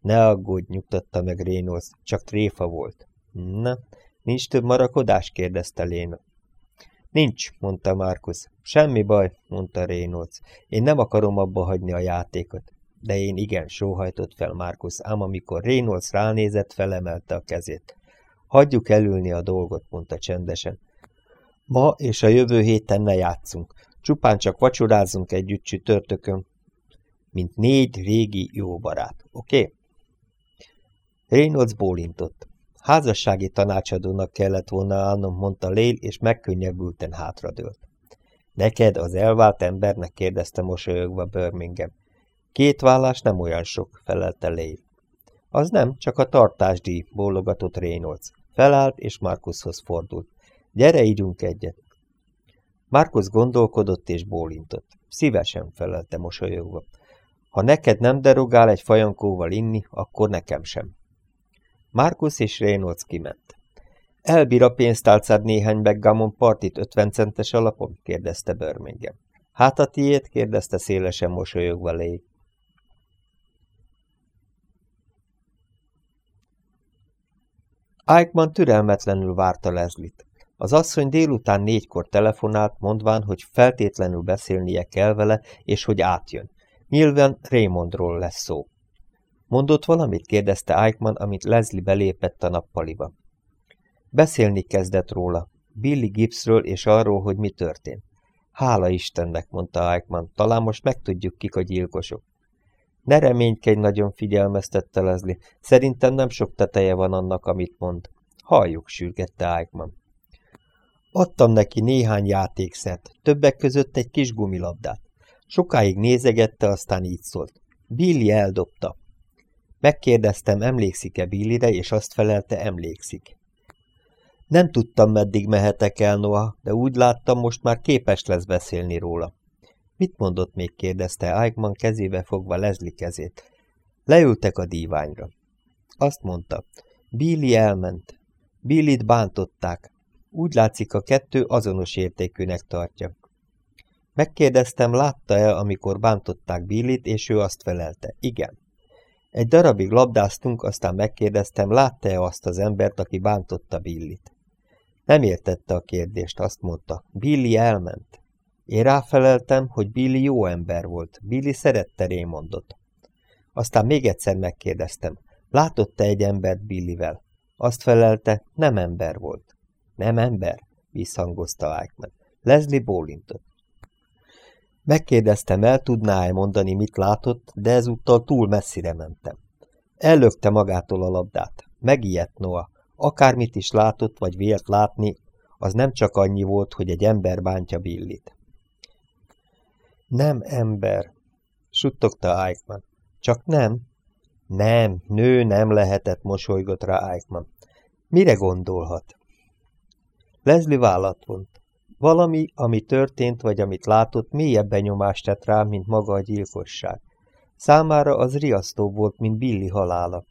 Ne aggódj, nyugtatta meg Reynolds, csak tréfa volt. Na, nincs több marakodás? kérdezte Léna. Nincs, mondta Markus. Semmi baj, mondta Reynolds. Én nem akarom abba hagyni a játékot. De én igen, sóhajtott fel Markus, ám amikor Reynolds ránézett, felemelte a kezét. Hagyjuk elülni a dolgot, mondta csendesen. Ma és a jövő héten ne játszunk, csupán csak vacsorázzunk együtt csütörtökön, mint négy régi jó barát, oké? Okay? Reynolds bólintott. Házassági tanácsadónak kellett volna állnom, mondta Lél, és megkönnyebbülten hátradőlt. Neked, az elvált embernek kérdezte mosolyogva Birmingham. Két vállás nem olyan sok, felelte Lé. Az nem, csak a tartásdíj, bólogatott Reynolds. Felállt, és Markushoz fordult. Gyere, ígyunk egyet. Markus gondolkodott és bólintott. Szívesen felelte mosolyogva. Ha neked nem derogál egy fajankóval inni, akkor nekem sem. Markus és Reynolds kiment. Elbír a pénztálcád néhány backgammon partit 50 centes alapon? kérdezte Birmingham. Hát a tiét? kérdezte szélesen mosolyogva Lé. Eichmann türelmetlenül várta Leslie-t. Az asszony délután négykor telefonált, mondván, hogy feltétlenül beszélnie kell vele, és hogy átjön. Nyilván Raymondról lesz szó. Mondott valamit? kérdezte Eichmann, amit Leslie belépett a nappaliba. Beszélni kezdett róla, Billy Gibbsről és arról, hogy mi történt. Hála Istennek, mondta Eichmann, talán most megtudjuk, kik a gyilkosok. Ne reménykedj, nagyon figyelmeztette Leslie. Szerintem nem sok teteje van annak, amit mond. Halljuk, sürgette Eichmann. Adtam neki néhány játékszert, többek között egy kis gumilabdát. Sokáig nézegette, aztán így szólt. Billy eldobta. Megkérdeztem, emlékszik-e Billyre, és azt felelte, emlékszik. Nem tudtam, meddig mehetek el, Noah, de úgy láttam, most már képes lesz beszélni róla. Mit mondott még, kérdezte Eichmann kezébe fogva Leslie kezét. Leültek a díványra. Azt mondta, Billy elment. Billit bántották. Úgy látszik, a kettő azonos értékűnek tartja. Megkérdeztem, látta-e, amikor bántották Billit, és ő azt felelte, igen. Egy darabig labdáztunk, aztán megkérdeztem, látta-e azt az embert, aki bántotta Billit. Nem értette a kérdést, azt mondta, Billy elment. Én ráfeleltem, hogy Billy jó ember volt, Billy szerette Raymondot. Aztán még egyszer megkérdeztem, látott-e egy embert Billyvel? Azt felelte, nem ember volt. Nem ember? visszhangozta Eichmann. Leslie bólintott. Megkérdeztem, el tudná-e mondani, mit látott, de ezúttal túl messzire mentem. Ellökte magától a labdát. Megijedt Noah. Akármit is látott, vagy vélt látni, az nem csak annyi volt, hogy egy ember bántja Billit. Nem ember, suttogta Eichmann. Csak nem? Nem, nő nem lehetett, mosolygott rá Eichmann. Mire gondolhat? Leslie vállat vont. Valami, ami történt, vagy amit látott, mélyebb benyomást tett rá, mint maga a gyilkosság. Számára az riasztó volt, mint Billy halála.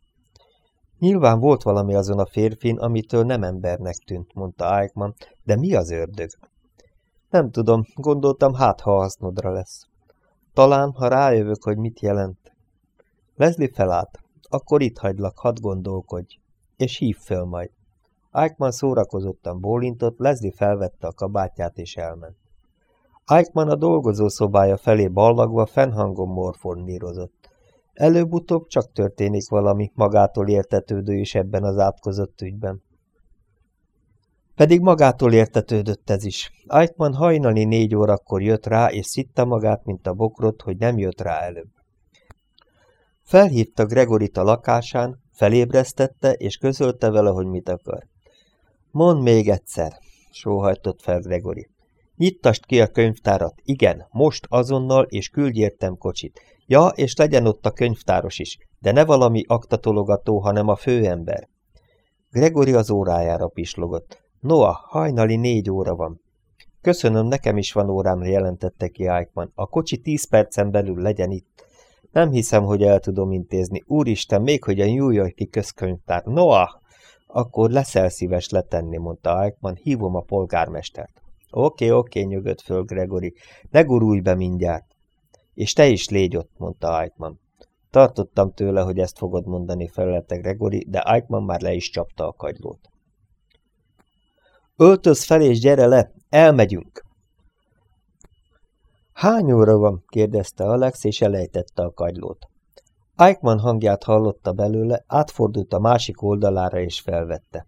Nyilván volt valami azon a férfin, amitől nem embernek tűnt, mondta Eichmann, de mi az ördög? Nem tudom, gondoltam, hát ha hasznodra lesz. Talán, ha rájövök, hogy mit jelent. Leslie felállt. Akkor itt hagylak, hadd gondolkodj. És hív föl majd. Eichmann szórakozottan bólintott, Leslie felvette a kabátját és elment. Eichmann a dolgozószobája felé ballagva fennhangon morfornírozott. Előbb-utóbb csak történik valami magától értetődő is ebben az átkozott ügyben. Pedig magától értetődött ez is. Eichmann hajnali négy órakor jött rá, és szitta magát, mint a bokrot, hogy nem jött rá előbb. Felhívta Gregorit a lakásán, felébresztette, és közölte vele, hogy mit akar. Mondd még egyszer, sóhajtott fel Gregori. Nyittast ki a könyvtárat, igen, most azonnal, és küldj értem kocsit. Ja, és legyen ott a könyvtáros is, de ne valami aktatologató, hanem a főember. Gregori az órájára pislogott. Noah, hajnali négy óra van. Köszönöm, nekem is van órám, jelentette ki Eichmann. A kocsi tíz percen belül legyen itt. Nem hiszem, hogy el tudom intézni. Úristen, még hogy a New Yorki közkönyvtár. Noah! Akkor leszel szíves letenni, mondta Eichmann. Hívom a polgármestert. Oké, oké, nyögött föl Gregory. Ne gurulj be mindjárt. És te is légy ott, mondta Eichmann. Tartottam tőle, hogy ezt fogod mondani, felelte Gregory, de Eichmann már le is csapta a kagylót. Öltöz fel és gyere le, elmegyünk! Hány óra van? kérdezte Alex, és elejtette a kagylót. Eichmann hangját hallotta belőle, átfordult a másik oldalára és felvette.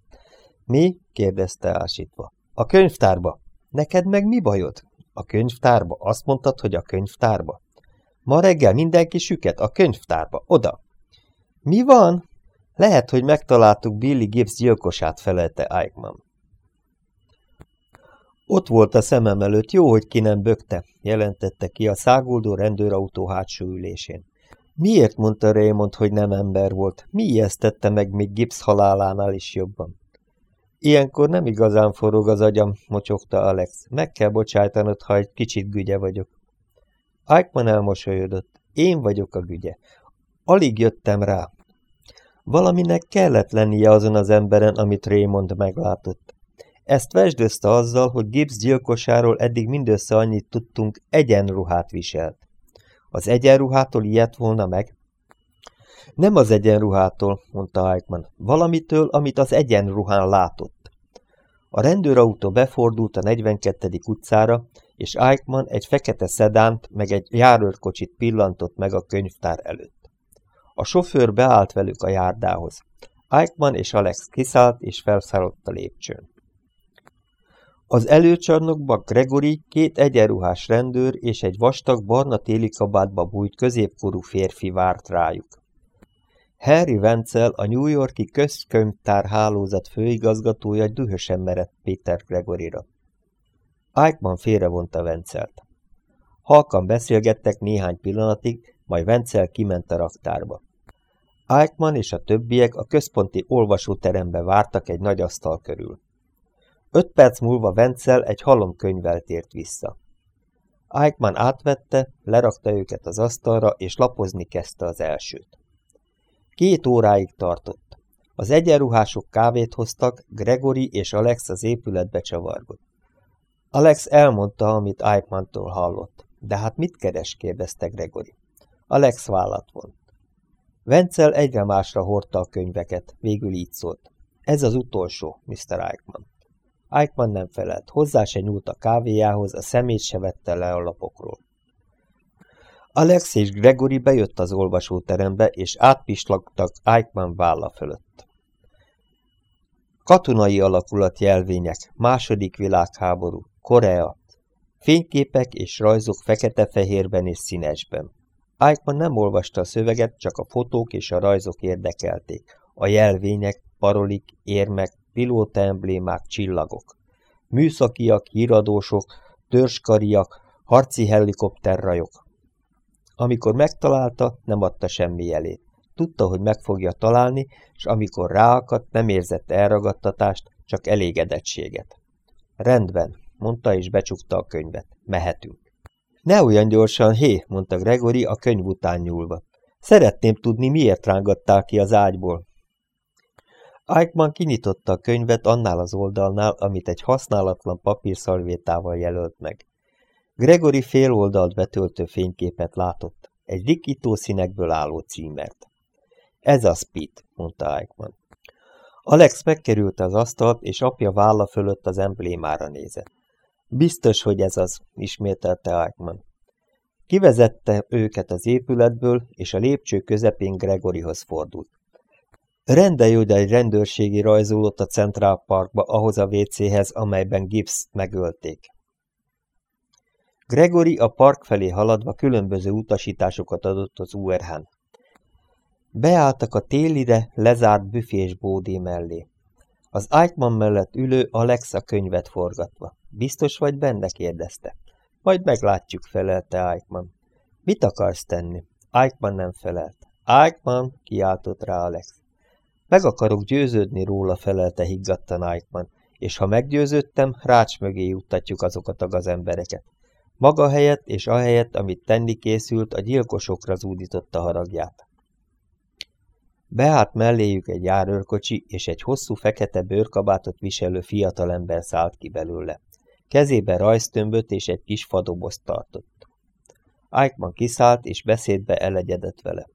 Mi? kérdezte ásítva. A könyvtárba. Neked meg mi bajod? A könyvtárba? Azt mondtad, hogy a könyvtárba? Ma reggel mindenki süket a könyvtárba, oda. Mi van? Lehet, hogy megtaláltuk Billy Gibbs gyilkosát, felelte Eichmann. Ott volt a szemem előtt, jó, hogy ki nem bökte, jelentette ki a száguldó rendőrautó hátsó ülésén. Miért mondta Raymond, hogy nem ember volt? Mi ijesztette meg még Gibbs halálánál is jobban? Ilyenkor nem igazán forog az agyam, mocsogta Alex. Meg kell bocsájtanod, ha egy kicsit gügye vagyok. Eichmann elmosolyodott. Én vagyok a gügye. Alig jöttem rá. Valaminek kellett lennie azon az emberen, amit Raymond meglátott. Ezt vesdözte azzal, hogy Gibbs gyilkosáról eddig mindössze annyit tudtunk, egyenruhát viselt. Az egyenruhától ilyet volna meg? Nem az egyenruhától, mondta Eichmann, valamitől, amit az egyenruhán látott. A rendőrautó befordult a 42. utcára, és Eichmann egy fekete szedánt meg egy járőrkocsit pillantott meg a könyvtár előtt. A sofőr beállt velük a járdához. Eichmann és Alex kiszállt és felszállott a lépcsőn. Az előcsarnokba Gregory két egyenruhás rendőr és egy vastag barna téli kabátba bújt középkorú férfi várt rájuk. Harry Wenzel, a New Yorki közkönyvtár hálózat főigazgatója dühösen merett Péter Gregoryra. Eichmann félrevonta Vencelt. Halkan beszélgettek néhány pillanatig, majd Vencel kiment a raktárba. Eichmann és a többiek a központi olvasóterembe vártak egy nagy asztal körül. Öt perc múlva Vencel egy halom könyvvel tért vissza. Eichmann átvette, lerakta őket az asztalra, és lapozni kezdte az elsőt. Két óráig tartott. Az egyenruhások kávét hoztak, Gregory és Alex az épületbe csavargott. Alex elmondta, amit Eichmann-tól hallott. De hát mit keres? kérdezte Gregory. Alex vállat vont. Vencel egyre másra hordta a könyveket, végül így szólt. Ez az utolsó, Mr. Eichmann. Eichmann nem felelt, hozzá se nyúlt a kávéjához, a szemét se vette le a lapokról. Alex és Gregory bejött az olvasóterembe, és átpislagtak Eichmann válla fölött. Katonai alakulat jelvények, második világháború, Korea, fényképek és rajzok fekete-fehérben és színesben. Eichmann nem olvasta a szöveget, csak a fotók és a rajzok érdekelték, a jelvények, parolik, érmek, pilóta emblémák, csillagok. Műszakiak, híradósok, törskariak, harci helikopterrajok. Amikor megtalálta, nem adta semmi jelét. Tudta, hogy meg fogja találni, és amikor ráakadt, nem érzett elragadtatást, csak elégedettséget. Rendben, mondta és becsukta a könyvet. Mehetünk. Ne olyan gyorsan, hé, mondta Gregory a könyv után nyúlva. Szeretném tudni, miért rángattál ki az ágyból. Eichmann kinyitotta a könyvet annál az oldalnál, amit egy használatlan papírszalvétával jelölt meg. Gregory fél oldalt betöltő fényképet látott, egy rikító színekből álló címert. Ez a Spit, mondta Eichmann. Alex megkerült az asztalt, és apja válla fölött az emblémára nézett. Biztos, hogy ez az, ismételte Eichmann. Kivezette őket az épületből, és a lépcső közepén Gregoryhoz fordult. Rendelj egy rendőrségi rajzolót a Central Parkba, ahhoz a WC-hez, amelyben Gibbs megölték. Gregory a park felé haladva különböző utasításokat adott az URH-n. Beálltak a télire lezárt büfés bódé mellé. Az Eichmann mellett ülő Alexa könyvet forgatva. Biztos vagy benne? kérdezte. Majd meglátjuk, felelte Eichmann. Mit akarsz tenni? Eichmann nem felelt. Eichmann, kiáltott rá Alex. Meg akarok győződni róla, felelte higgadtan Eichmann, és ha meggyőződtem, rács mögé juttatjuk azokat a gazembereket. Maga helyett és ahelyett, amit tenni készült, a gyilkosokra zúdította haragját. Beállt melléjük egy járőrkocsi, és egy hosszú fekete bőrkabátot viselő fiatalember szállt ki belőle. Kezébe rajztömböt és egy kis fadobozt tartott. Eichmann kiszállt, és beszédbe elegyedett vele.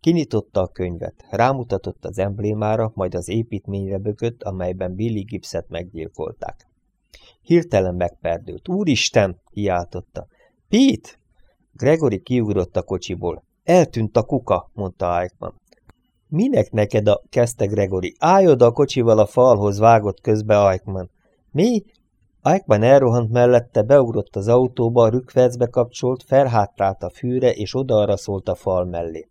Kinyitotta a könyvet, rámutatott az emblémára, majd az építményre bökött, amelyben Billy Gibbset meggyilkolták. Hirtelen megperdült. Úristen! kiáltotta. Pete! Gregory kiugrott a kocsiból. Eltűnt a kuka, mondta Eichmann. Minek neked a... kezdte Gregory. Állj oda a kocsival a falhoz, vágott közbe Eichmann. Mi? Eichmann elrohant mellette, beugrott az autóba, rükvercbe kapcsolt, felhátrált a fűre, és odaarra szólt a fal mellé.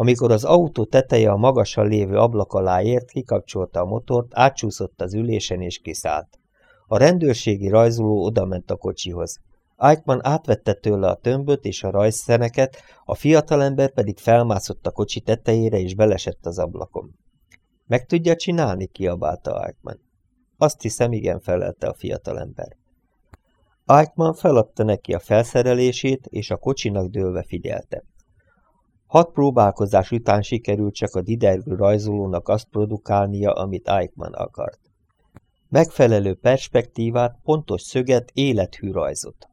Amikor az autó teteje a magasan lévő ablak alá ért, kikapcsolta a motort, átsúszott az ülésen és kiszállt. A rendőrségi rajzoló odament a kocsihoz. Eichmann átvette tőle a tömböt és a rajzszeneket, a fiatalember pedig felmászott a kocsi tetejére és belesett az ablakon. Meg tudja csinálni, kiabálta Eichmann. Azt hiszem, igen, felelte a fiatalember. Eichmann feladta neki a felszerelését, és a kocsinak dőlve figyelte. Hat próbálkozás után sikerült csak a didergő rajzolónak azt produkálnia, amit Eichmann akart. Megfelelő perspektívát, pontos szöget, élethű rajzot.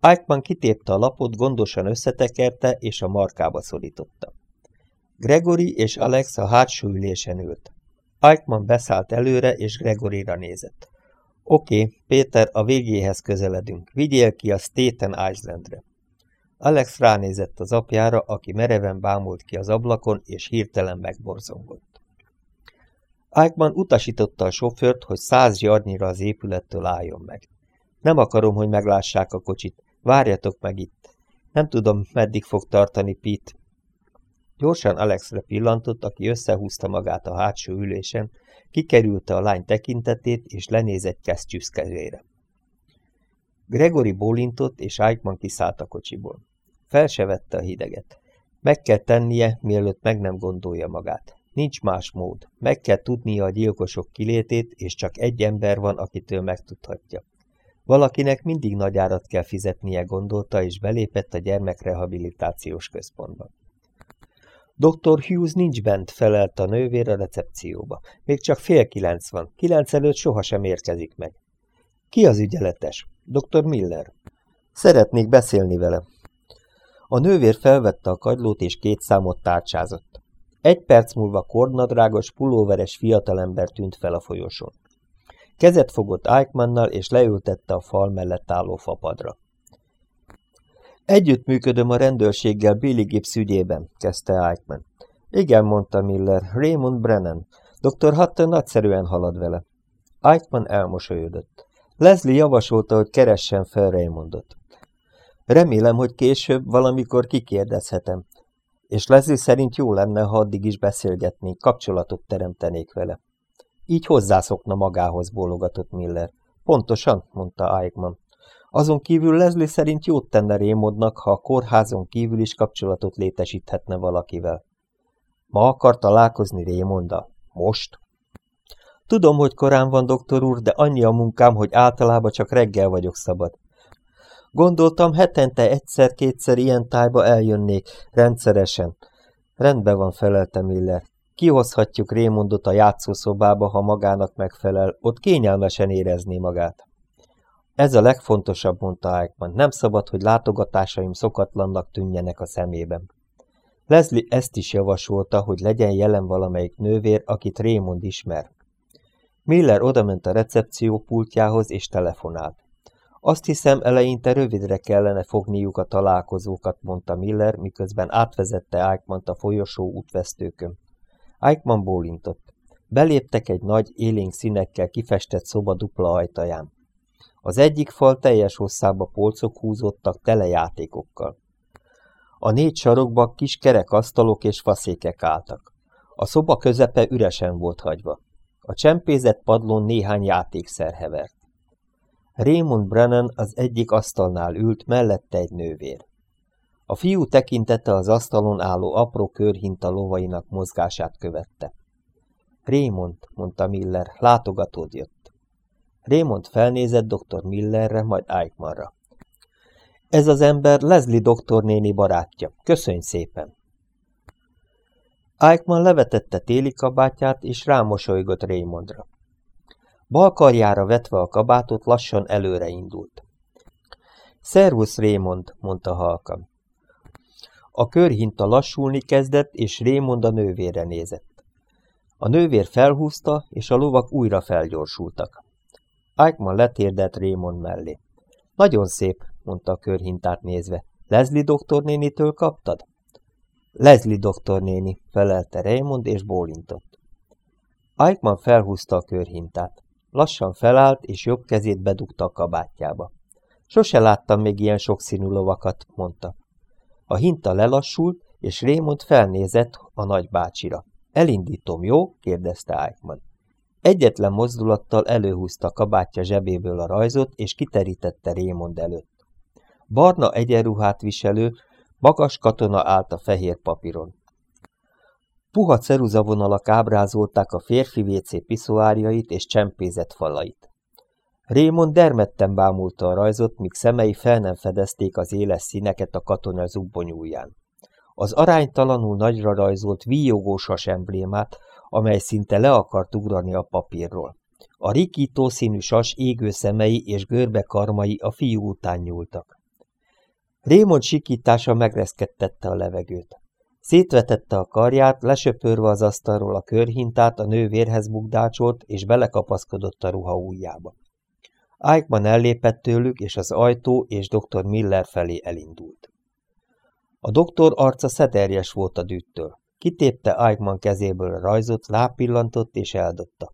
Eichmann kitépte a lapot, gondosan összetekerte, és a markába szorította. Gregory és Alex a hátsó ülésen ült. Eichmann beszállt előre, és Gregorira nézett. Oké, Péter, a végéhez közeledünk. Vigyél ki a Staten Islandre. Alex ránézett az apjára, aki mereven bámult ki az ablakon, és hirtelen megborzongott. Eichmann utasította a sofőrt, hogy száz zsarnyira az épülettől álljon meg. Nem akarom, hogy meglássák a kocsit. Várjatok meg itt. Nem tudom, meddig fog tartani Pete. Gyorsan Alexre pillantott, aki összehúzta magát a hátsó ülésen, kikerülte a lány tekintetét, és lenézett kesztyűszkezére. Gregory bólintott, és Eichmann kiszállt a kocsiból. Fel se vette a hideget. Meg kell tennie, mielőtt meg nem gondolja magát. Nincs más mód. Meg kell tudnia a gyilkosok kilétét, és csak egy ember van, akitől megtudhatja. Valakinek mindig nagy árat kell fizetnie, gondolta, és belépett a gyermekrehabilitációs központba. Dr. Hughes nincs bent, felelt a nővér a recepcióba. Még csak fél kilenc van. Kilenc előtt sohasem érkezik meg. Ki az ügyeletes? Dr. Miller. Szeretnék beszélni vele. A nővér felvette a kagylót és két számot tárcsázott. Egy perc múlva kordnadrágos, pulóveres fiatalember tűnt fel a folyosón. Kezet fogott Eichmannnal, és leültette a fal mellett álló fapadra. Együttműködöm a rendőrséggel Billy Gibbs ügyében, kezdte Eichmann. Igen, mondta Miller, Raymond Brennan. Dr. Hutton nagyszerűen halad vele. Eichmann elmosolyodott. Leslie javasolta, hogy keressen fel Raymondot. Remélem, hogy később valamikor kikérdezhetem. És Leslie szerint jó lenne, ha addig is beszélgetnék, kapcsolatot teremtenék vele. Így hozzászokna magához, bólogatott Miller. Pontosan, mondta Eichmann. Azon kívül Leslie szerint jót tenne Rémodnak, ha a kórházon kívül is kapcsolatot létesíthetne valakivel. Ma akar találkozni Rémonddal? Most? Tudom, hogy korán van, doktor úr, de annyi a munkám, hogy általában csak reggel vagyok szabad. Gondoltam, hetente egyszer-kétszer ilyen tájba eljönnék, rendszeresen. Rendben van, felelte Miller. Kihozhatjuk Rémondot a játszószobába, ha magának megfelel, ott kényelmesen érezné magát. Ez a legfontosabb, mondta Eichmann. Nem szabad, hogy látogatásaim szokatlannak tűnjenek a szemében. Leslie ezt is javasolta, hogy legyen jelen valamelyik nővér, akit Raymond ismer. Miller odament a recepció pultjához és telefonált. Azt hiszem, eleinte rövidre kellene fogniuk a találkozókat, mondta Miller, miközben átvezette eichmann a folyosó útvesztőkön. Eichmann bólintott. Beléptek egy nagy, élénk színekkel kifestett szoba dupla ajtaján. Az egyik fal teljes hosszába polcok húzottak tele játékokkal. A négy sarokba kis kerekasztalok és faszékek álltak. A szoba közepe üresen volt hagyva. A csempézett padlón néhány játékszer hevert. Raymond Brennan az egyik asztalnál ült, mellette egy nővér. A fiú tekintete az asztalon álló apró körhinta lovainak mozgását követte. Raymond, mondta Miller, látogatód jött. Raymond felnézett dr. Millerre, majd Eichmannra. Ez az ember Leslie doktornéni barátja. Köszönj szépen! Eichmann levetette téli kabátját, és rámosolygott Raymondra. Bal karjára vetve a kabátot lassan előre indult. Szervusz, Raymond, mondta halkan. A körhinta lassulni kezdett, és Raymond a nővére nézett. A nővér felhúzta, és a lovak újra felgyorsultak. Eichmann letérdett Raymond mellé. Nagyon szép, mondta a körhintát nézve. Leslie doktornénitől kaptad? Leslie doktornéni, felelte Raymond, és bólintott. Eichmann felhúzta a körhintát. Lassan felállt, és jobb kezét bedugta a kabátjába. Sose láttam még ilyen sokszínű lovakat, mondta. A hinta lelassult, és Raymond felnézett a nagybácsira. Elindítom, jó? kérdezte Eichmann. Egyetlen mozdulattal előhúzta kabátja zsebéből a rajzot, és kiterítette Raymond előtt. Barna egyenruhát viselő, magas katona állt a fehér papíron. Puha ceruzavonalak ábrázolták a férfi WC piszoárjait és csempézett falait. Raymond dermedten bámulta a rajzot, míg szemei fel nem fedezték az éles színeket a katona zubbonyúján. Az aránytalanul nagyra rajzolt víjogósas emblémát, amely szinte le akart ugrani a papírról. A rikító színű sas égő szemei és görbe karmai a fiú után nyúltak. Raymond sikítása megreszkedtette a levegőt. Szétvetette a karját, lesöpörve az asztalról a körhintát, a nő vérhez bugdácsolt, és belekapaszkodott a ruha ujjába. Eichmann ellépett tőlük, és az ajtó és dr. Miller felé elindult. A doktor arca szederjes volt a dűttől. Kitépte Eichmann kezéből a rajzot, lápillantott és eldobta.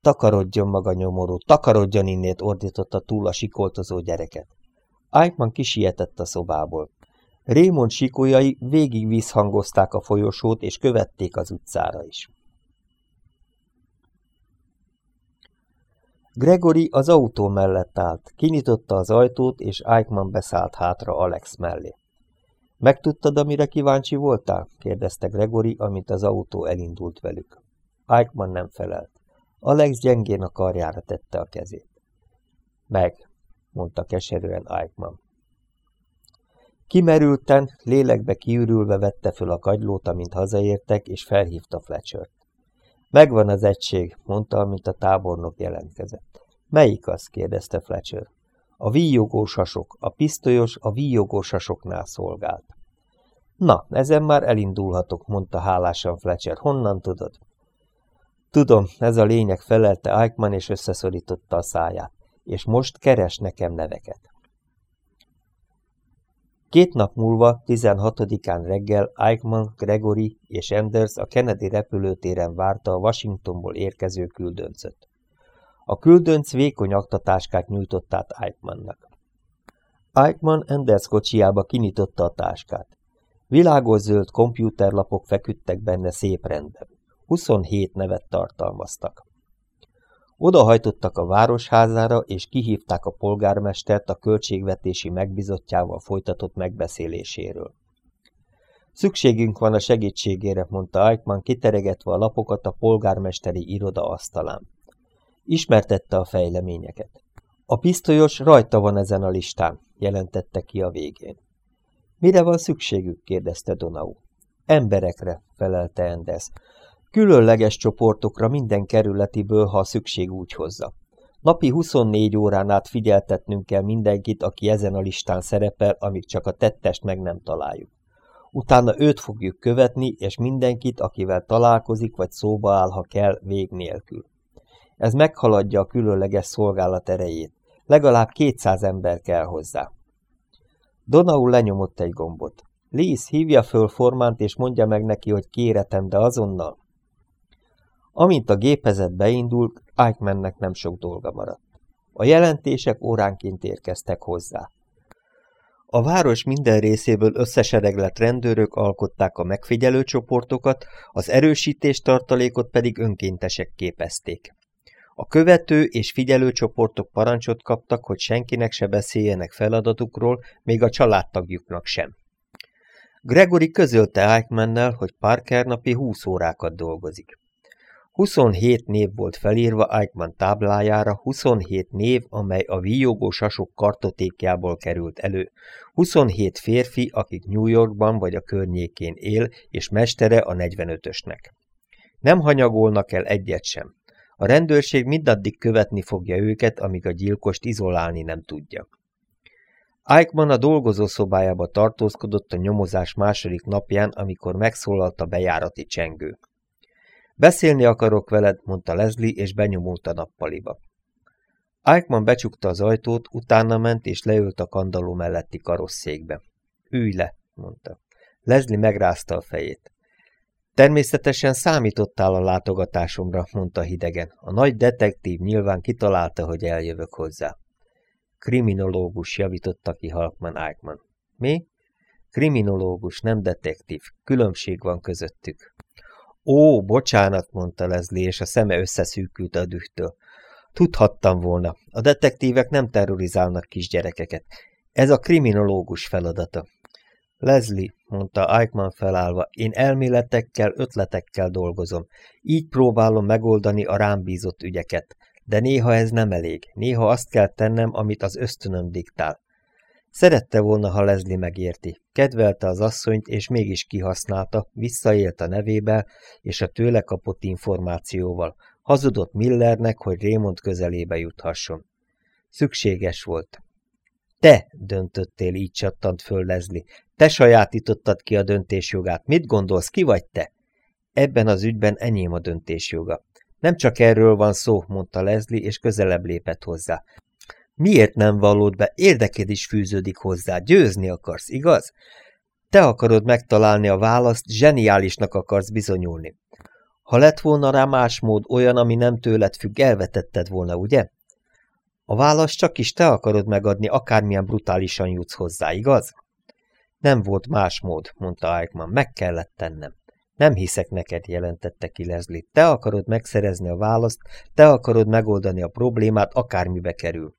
Takarodjon maga nyomorú, takarodjon innét, ordította túl a sikoltozó gyereket. Eichmann kisietett a szobából. Raymond sikójai végig vízhangozták a folyosót, és követték az utcára is. Gregory az autó mellett állt, kinyitotta az ajtót, és Eichmann beszállt hátra Alex mellé. Megtudtad, amire kíváncsi voltál? kérdezte Gregory, amint az autó elindult velük. Eichmann nem felelt. Alex gyengén a karjára tette a kezét. Meg, mondta keserűen Eichmann. Kimerülten, lélekbe kiürülve vette föl a kagylót, amint hazaértek, és felhívta Fletchert. Megvan az egység, mondta, amint a tábornok jelentkezett. Melyik az? kérdezte Fletcher. A víjogósasok, a pisztolyos a víjogósasoknál szolgált. Na, ezen már elindulhatok, mondta hálásan Fletcher. Honnan tudod? Tudom, ez a lényeg felelte Eichmann, és összeszorította a száját. És most keres nekem neveket. Két nap múlva, 16-án reggel Eichmann, Gregory és Enders a Kennedy repülőtéren várta a Washingtonból érkező küldöncöt. A küldönc vékony aktatáskát nyújtott át Eichmannnak. Eichmann Enders kocsiába kinyitotta a táskát. Világos zöld kompjúterlapok feküdtek benne szép rendben. 27 nevet tartalmaztak. Odahajtottak a városházára, és kihívták a polgármestert a költségvetési megbizottjával folytatott megbeszéléséről. Szükségünk van a segítségére, mondta Eichmann, kiteregetve a lapokat a polgármesteri iroda asztalán. Ismertette a fejleményeket. A pisztolyos rajta van ezen a listán, jelentette ki a végén. Mire van szükségük? kérdezte Donau. Emberekre, felelte Enders. Különleges csoportokra minden kerületiből, ha szükség úgy hozza. Napi 24 órán át figyeltetnünk kell mindenkit, aki ezen a listán szerepel, amíg csak a tettest meg nem találjuk. Utána őt fogjuk követni, és mindenkit, akivel találkozik vagy szóba áll, ha kell, vég nélkül. Ez meghaladja a különleges szolgálat erejét. Legalább 200 ember kell hozzá. Donau lenyomott egy gombot. Liz, hívja föl Formánt, és mondja meg neki, hogy kéretem, de azonnal. Amint a gépezet beindult, Eichmannnek nem sok dolga maradt. A jelentések óránként érkeztek hozzá. A város minden részéből összesereglett rendőrök alkották a megfigyelő csoportokat, az erősítés tartalékot pedig önkéntesek képezték. A követő és figyelő csoportok parancsot kaptak, hogy senkinek se beszéljenek feladatukról, még a családtagjuknak sem. Gregory közölte Eichmannnel, hogy Parker napi 20 órákat dolgozik. 27 név volt felírva Eichmann táblájára, 27 név, amely a víjogó sasok kartotékjából került elő, 27 férfi, akik New Yorkban vagy a környékén él, és mestere a 45-ösnek. Nem hanyagolnak el egyet sem. A rendőrség mindaddig követni fogja őket, amíg a gyilkost izolálni nem tudja. Eichmann a dolgozószobájába tartózkodott a nyomozás második napján, amikor megszólalt a bejárati csengő. Beszélni akarok veled, mondta Leslie, és benyomult a nappaliba. Eichmann becsukta az ajtót, utána ment, és leült a kandaló melletti karosszékbe. Ülj le, mondta. Leslie megrázta a fejét. Természetesen számítottál a látogatásomra, mondta hidegen. A nagy detektív nyilván kitalálta, hogy eljövök hozzá. Kriminológus, javította ki Halkman Eichmann. Mi? Kriminológus, nem detektív. Különbség van közöttük. Ó, bocsánat, mondta Leslie, és a szeme összeszűkült a dühtől. Tudhattam volna. A detektívek nem terrorizálnak kisgyerekeket. Ez a kriminológus feladata. Leslie, mondta Eichmann felállva, én elméletekkel, ötletekkel dolgozom. Így próbálom megoldani a rám bízott ügyeket. De néha ez nem elég. Néha azt kell tennem, amit az ösztönöm diktál. Szerette volna, ha Leslie megérti. Kedvelte az asszonyt, és mégis kihasználta, visszaélt a nevével és a tőle kapott információval. Hazudott Millernek, hogy Raymond közelébe juthasson. Szükséges volt. Te döntöttél, így csattant föl Leslie. Te sajátítottad ki a döntésjogát. Mit gondolsz, ki vagy te? Ebben az ügyben enyém a döntésjoga. Nem csak erről van szó, mondta Leslie, és közelebb lépett hozzá. Miért nem vallod be? Érdeked is fűződik hozzá. Győzni akarsz, igaz? Te akarod megtalálni a választ, zseniálisnak akarsz bizonyulni. Ha lett volna rá más mód, olyan, ami nem tőled függ, elvetetted volna, ugye? A válasz csak is te akarod megadni, akármilyen brutálisan jutsz hozzá, igaz? Nem volt más mód, mondta Eichmann, meg kellett tennem. Nem hiszek neked, jelentette ki Leslie. Te akarod megszerezni a választ, te akarod megoldani a problémát, akármibe kerül.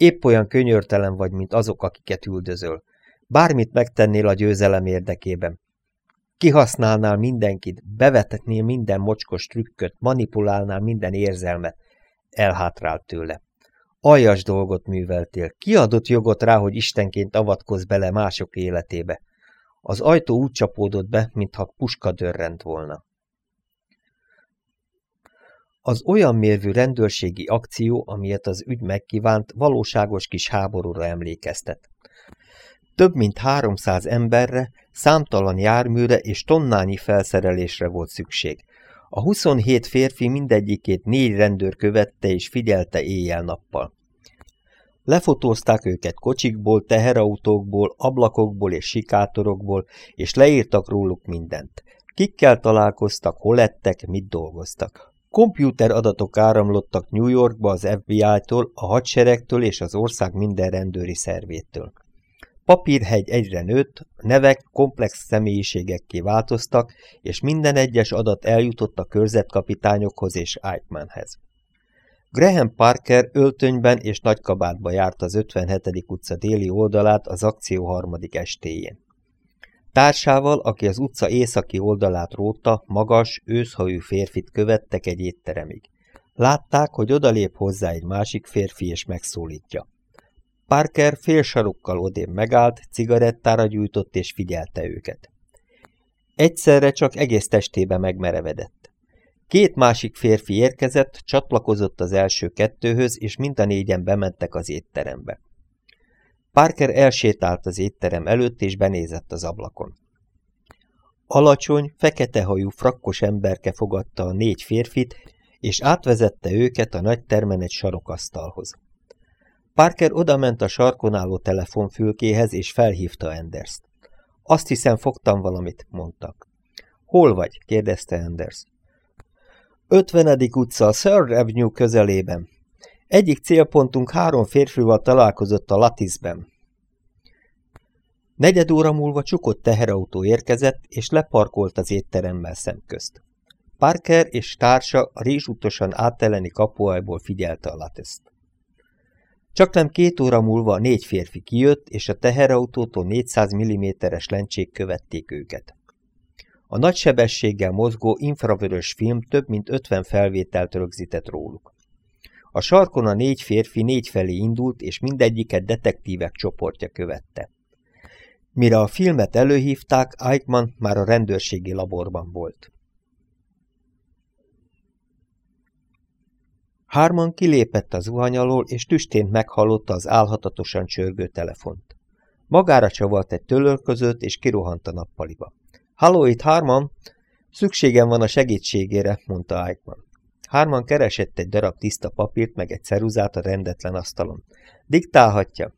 Épp olyan könyörtelen vagy, mint azok, akiket üldözöl. Bármit megtennél a győzelem érdekében. Kihasználnál mindenkit, bevetetnél minden mocskos trükköt, manipulálnál minden érzelmet. Elhátrált tőle. Aljas dolgot műveltél. Ki adott jogot rá, hogy istenként avatkozz bele mások életébe? Az ajtó úgy csapódott be, mintha puska dörrent volna. Az olyan mérvű rendőrségi akció, amilyet az ügy megkívánt, valóságos kis háborúra emlékeztet. Több mint 300 emberre, számtalan járműre és tonnányi felszerelésre volt szükség. A 27 férfi mindegyikét négy rendőr követte és figyelte éjjel-nappal. Lefotózták őket kocsikból, teherautókból, ablakokból és sikátorokból, és leírtak róluk mindent. Kikkel találkoztak, hol lettek, mit dolgoztak. Komputer adatok áramlottak New Yorkba az FBI-tól, a hadseregtől és az ország minden rendőri szervétől. Papírhegy egyre nőtt, nevek komplex személyiségekké változtak, és minden egyes adat eljutott a körzetkapitányokhoz és Eichmannhez. Graham Parker öltönyben és nagykabátba járt az 57. utca déli oldalát az akció harmadik estéjén. Társával, aki az utca északi oldalát rótta, magas, őszhajú férfit követtek egy étteremig. Látták, hogy odalép hozzá egy másik férfi és megszólítja. Parker félsarokkal odén megállt, cigarettára gyújtott és figyelte őket. Egyszerre csak egész testébe megmerevedett. Két másik férfi érkezett, csatlakozott az első kettőhöz, és mind a négyen bementek az étterembe. Parker elsétált az étterem előtt, és benézett az ablakon. Alacsony, fekete hajú frakkos emberke fogadta a négy férfit, és átvezette őket a nagy termen egy sarokasztalhoz. Parker odament a sarkon álló telefonfülkéhez, és felhívta Anderst. Azt hiszem, fogtam valamit, mondtak. Hol vagy? kérdezte Anders. 50. utca, a Third Avenue közelében. Egyik célpontunk három férfival találkozott a Latisben. Negyed óra múlva csukott teherautó érkezett, és leparkolt az étteremmel szemközt. Parker és társa a rizsutosan átteleni kapuajból figyelte a Lateszt. Csak nem két óra múlva négy férfi kijött, és a teherautótól 400 mm-es lencsék követték őket. A nagy sebességgel mozgó infravörös film több mint 50 felvételt rögzített róluk. A sarkon a négy férfi négy felé indult, és mindegyiket detektívek csoportja követte. Mire a filmet előhívták, Eichmann már a rendőrségi laborban volt. Harman kilépett az zuhany alól, és tüstént meghallotta az álhatatosan csörgő telefont. Magára csavart egy tölölközőt, és kirohant a nappaliba. – Halló, itt Harman! Szükségem van a segítségére, mondta Eichmann. Hárman keresett egy darab tiszta papírt meg egy ceruzát a rendetlen asztalon. Diktálhatja.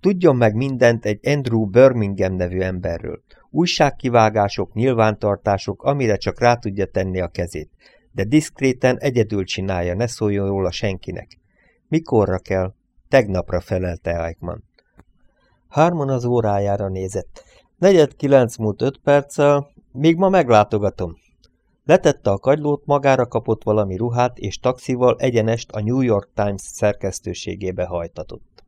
Tudjon meg mindent egy Andrew Birmingham nevű emberről. Újságkivágások, nyilvántartások, amire csak rá tudja tenni a kezét. De diszkréten egyedül csinálja, ne szóljon róla senkinek. Mikorra kell? Tegnapra felelte Eichmann. Hárman az órájára nézett. Negyed kilenc múlt öt perccel, még ma meglátogatom. Letette a kagylót, magára kapott valami ruhát, és taxival egyenest a New York Times szerkesztőségébe hajtatott.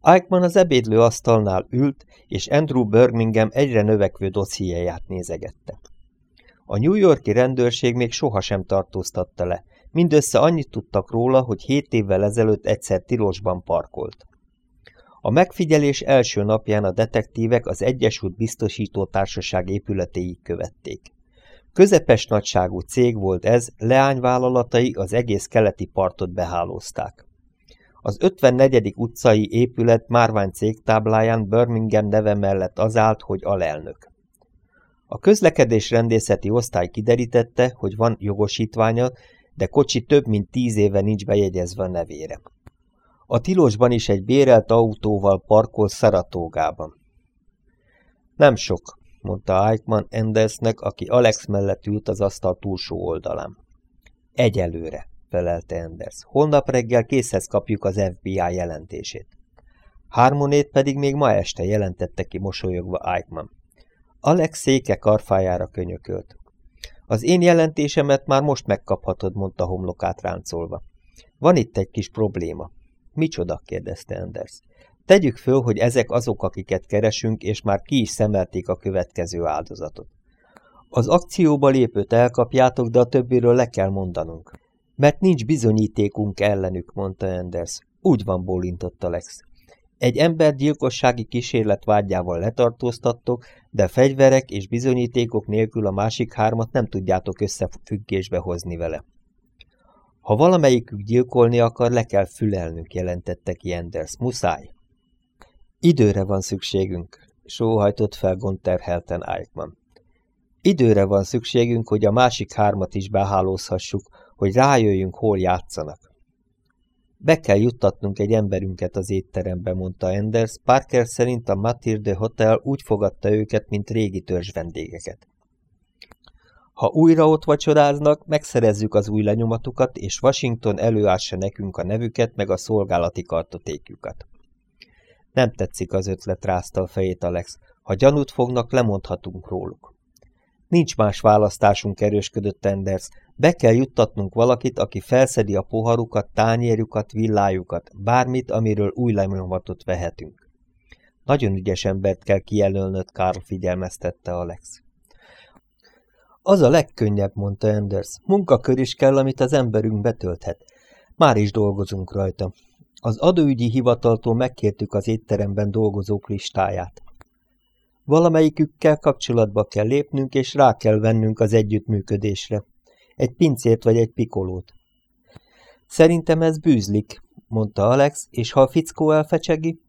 Eichmann az ebédlő asztalnál ült, és Andrew Birmingham egyre növekvő dossziéját nézegette. A New Yorki rendőrség még sohasem tartóztatta le, mindössze annyit tudtak róla, hogy hét évvel ezelőtt egyszer tilosban parkolt. A megfigyelés első napján a detektívek az Egyesült Biztosító Társaság épületéig követték. Közepes nagyságú cég volt ez, leányvállalatai az egész keleti partot behálózták. Az 54. utcai épület márvány cégtábláján Birmingham neve mellett az állt, hogy alelnök. A közlekedés rendészeti osztály kiderítette, hogy van jogosítványa, de kocsi több mint tíz éve nincs bejegyezve a nevére. A tilosban is egy bérelt autóval parkol Szaratógában. Nem sok, mondta Eichmann Endersnek, aki Alex mellett ült az asztal túlsó oldalán. Egyelőre, felelte Enders. Holnap reggel készhez kapjuk az FBI jelentését. Harmonét pedig még ma este jelentette ki mosolyogva Eichmann. Alex széke karfájára könyökölt. Az én jelentésemet már most megkaphatod, mondta homlokát ráncolva. Van itt egy kis probléma. Micsoda? kérdezte Anders. Tegyük föl, hogy ezek azok, akiket keresünk, és már ki is szemelték a következő áldozatot. Az akcióba lépőt elkapjátok, de a többiről le kell mondanunk. Mert nincs bizonyítékunk ellenük, mondta Anders. Úgy van, bólintott Alex. Egy ember gyilkossági kísérlet vágyával letartóztattok, de fegyverek és bizonyítékok nélkül a másik hármat nem tudjátok összefüggésbe hozni vele. Ha valamelyikük gyilkolni akar, le kell fülelnünk, jelentette ki Anders. Muszáj. Időre van szükségünk, sóhajtott fel Gonterhelten Eichmann. Időre van szükségünk, hogy a másik hármat is behálózhassuk, hogy rájöjjünk, hol játszanak. Be kell juttatnunk egy emberünket az étterembe, mondta Enders. Parker szerint a Matilde Hotel úgy fogadta őket, mint régi törzs vendégeket. Ha újra ott vacsoráznak, megszerezzük az új lenyomatukat, és Washington előássa nekünk a nevüket, meg a szolgálati kartotékjukat. Nem tetszik az ötlet, rázta a fejét Alex. Ha gyanút fognak, lemondhatunk róluk. Nincs más választásunk, erősködött Enders. Be kell juttatnunk valakit, aki felszedi a poharukat, tányérjukat, villájukat, bármit, amiről új lenyomatot vehetünk. Nagyon ügyes embert kell kijelölnöd, Karl figyelmeztette Alex. Az a legkönnyebb, mondta Enders. Munkakör is kell, amit az emberünk betölthet. Már is dolgozunk rajta. Az adóügyi hivataltól megkértük az étteremben dolgozók listáját. Valamelyikükkel kapcsolatba kell lépnünk, és rá kell vennünk az együttműködésre. Egy pincért vagy egy pikolót. Szerintem ez bűzlik, mondta Alex, és ha a fickó elfecsegi,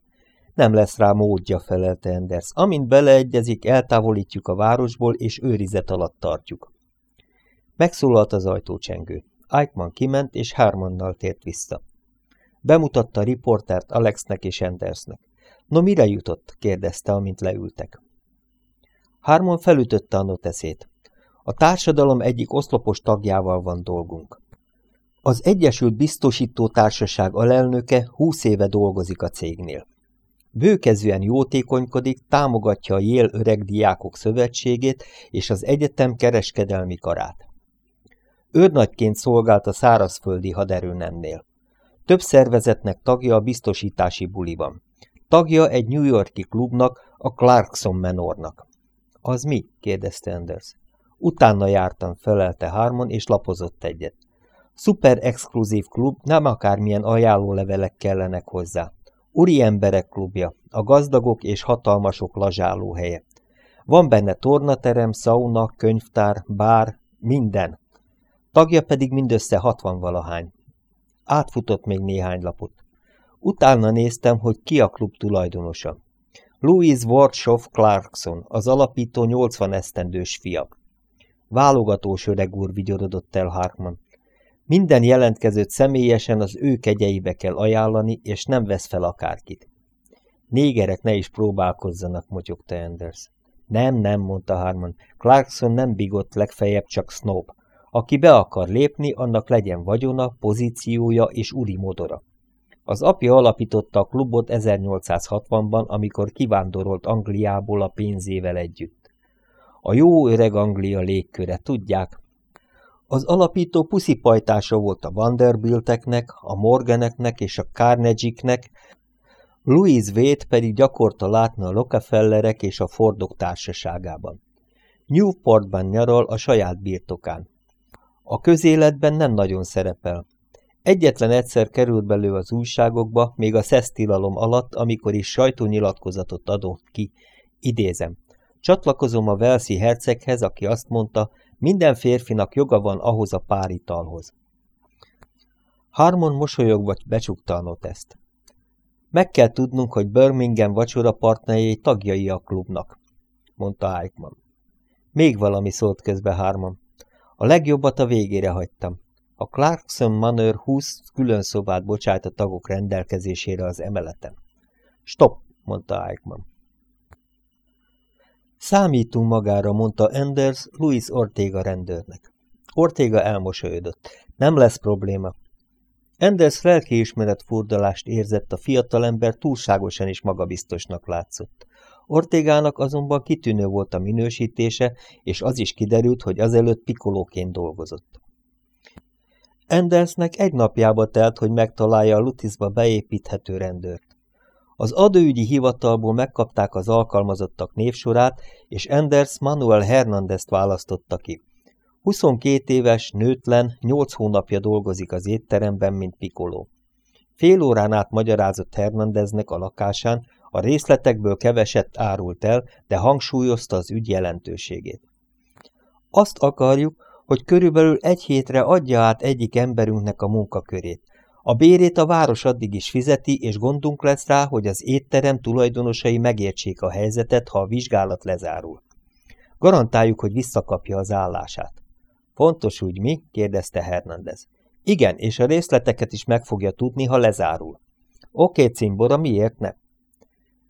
nem lesz rá módja, felelte Enders. Amint beleegyezik, eltávolítjuk a városból, és őrizet alatt tartjuk. Megszólalt az ajtócsengő. Eichmann kiment, és Harmonnal tért vissza. Bemutatta a riportert Alexnek és Endersnek. No, mire jutott? kérdezte, amint leültek. Harmon felütötte a noteszét. A társadalom egyik oszlopos tagjával van dolgunk. Az Egyesült Biztosító Társaság alelnöke húsz éve dolgozik a cégnél. Bőkezően jótékonykodik, támogatja a Yale Öreg Diákok Szövetségét és az egyetem kereskedelmi karát. Őrnagyként szolgált a szárazföldi haderőnemnél. Több szervezetnek tagja a biztosítási buliban. Tagja egy New Yorki klubnak, a Clarkson Menornak. Az mi? kérdezte Anders. Utána jártam, felelte Harmon, és lapozott egyet. Szuper exkluzív klub, nem akármilyen ajánlólevelek kellenek hozzá. Uri emberek klubja, a gazdagok és hatalmasok lazsálóhelye. Van benne tornaterem, szauna, könyvtár, bár, minden. Tagja pedig mindössze hatvan valahány. Átfutott még néhány lapot. Utána néztem, hogy ki a klub tulajdonosa. Louis Wordshoff Clarkson, az alapító 80 esztendős fia. Válogatós öreg úr vigyorodott el Harkman. Minden jelentkezőt személyesen az ő kegyeibe kell ajánlani, és nem vesz fel akárkit. Négerek ne is próbálkozzanak, motyogta Anders. Nem, nem, mondta Harman. Clarkson nem bigott, legfeljebb csak snob. Aki be akar lépni, annak legyen vagyona, pozíciója és uri modora. Az apja alapította a klubot 1860-ban, amikor kivándorolt Angliából a pénzével együtt. A jó öreg Anglia légköre, tudják. Az alapító puszipajtása volt a Vanderbilteknek, a Morganeknek és a Carnegie-nek, Louis Vét pedig gyakorta látna a Rockefellerek és a Fordok társaságában. Newportban nyaral a saját birtokán. A közéletben nem nagyon szerepel. Egyetlen egyszer került belő az újságokba, még a szesztilalom alatt, amikor is sajtónyilatkozatot adott ki. Idézem. Csatlakozom a Velszi herceghez, aki azt mondta, minden férfinak joga van ahhoz a pár italhoz. Harmon mosolyogva becsukta a noteszt. Meg kell tudnunk, hogy Birmingham vacsora partnerjei tagjai a klubnak, mondta Eichmann. Még valami szólt közbe Harmon. A legjobbat a végére hagytam. A Clarkson Manor 20 külön szobát bocsájt a tagok rendelkezésére az emeleten. Stop, mondta Eichmann. Számítunk magára, mondta Enders Louis Ortega rendőrnek. Ortega elmosolyodott. Nem lesz probléma. Enders lelkiismeret furdalást érzett, a fiatalember túlságosan is magabiztosnak látszott. Ortégának azonban kitűnő volt a minősítése, és az is kiderült, hogy azelőtt pikolóként dolgozott. Endersnek egy napjába telt, hogy megtalálja a Lutisba beépíthető rendőrt. Az adóügyi hivatalból megkapták az alkalmazottak névsorát, és Enders Manuel Hernandez-t választotta ki. 22 éves, nőtlen, 8 hónapja dolgozik az étteremben, mint pikoló. Fél órán át magyarázott Hernandeznek a lakásán, a részletekből keveset árult el, de hangsúlyozta az ügy jelentőségét. Azt akarjuk, hogy körülbelül egy hétre adja át egyik emberünknek a munkakörét. A bérét a város addig is fizeti, és gondunk lesz rá, hogy az étterem tulajdonosai megértsék a helyzetet, ha a vizsgálat lezárul. Garantáljuk, hogy visszakapja az állását. Fontos úgy mi? kérdezte Hernandez. Igen, és a részleteket is meg fogja tudni, ha lezárul. Oké, cimbora, miért ne?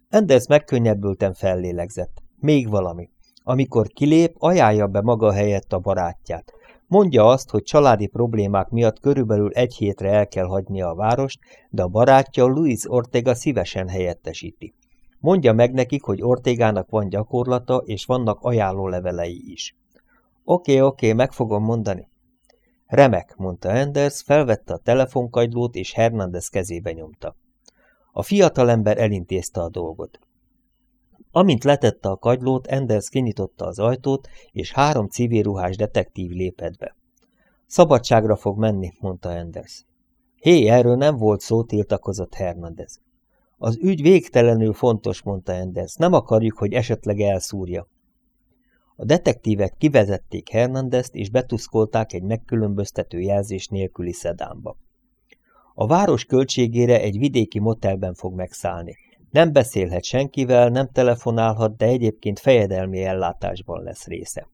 Enders megkönnyebbülten fellélegzett. Még valami. Amikor kilép, ajánlja be maga helyett a barátját. Mondja azt, hogy családi problémák miatt körülbelül egy hétre el kell hagynia a várost, de a barátja Luis Ortega szívesen helyettesíti. Mondja meg nekik, hogy Ortegának van gyakorlata, és vannak ajánlólevelei is. Oké, oké, meg fogom mondani. Remek, mondta Enders, felvette a telefonkagylót, és Hernández kezébe nyomta. A fiatalember elintézte a dolgot. Amint letette a kagylót, Enders kinyitotta az ajtót, és három civilruhás detektív lépett be. Szabadságra fog menni, mondta Enders. Hé, erről nem volt szó, tiltakozott Hernandez. Az ügy végtelenül fontos, mondta Enders. Nem akarjuk, hogy esetleg elszúrja. A detektívek kivezették Hernandezt, és betuszkolták egy megkülönböztető jelzés nélküli szedánba. A város költségére egy vidéki motelben fog megszállni. Nem beszélhet senkivel, nem telefonálhat, de egyébként fejedelmi ellátásban lesz része.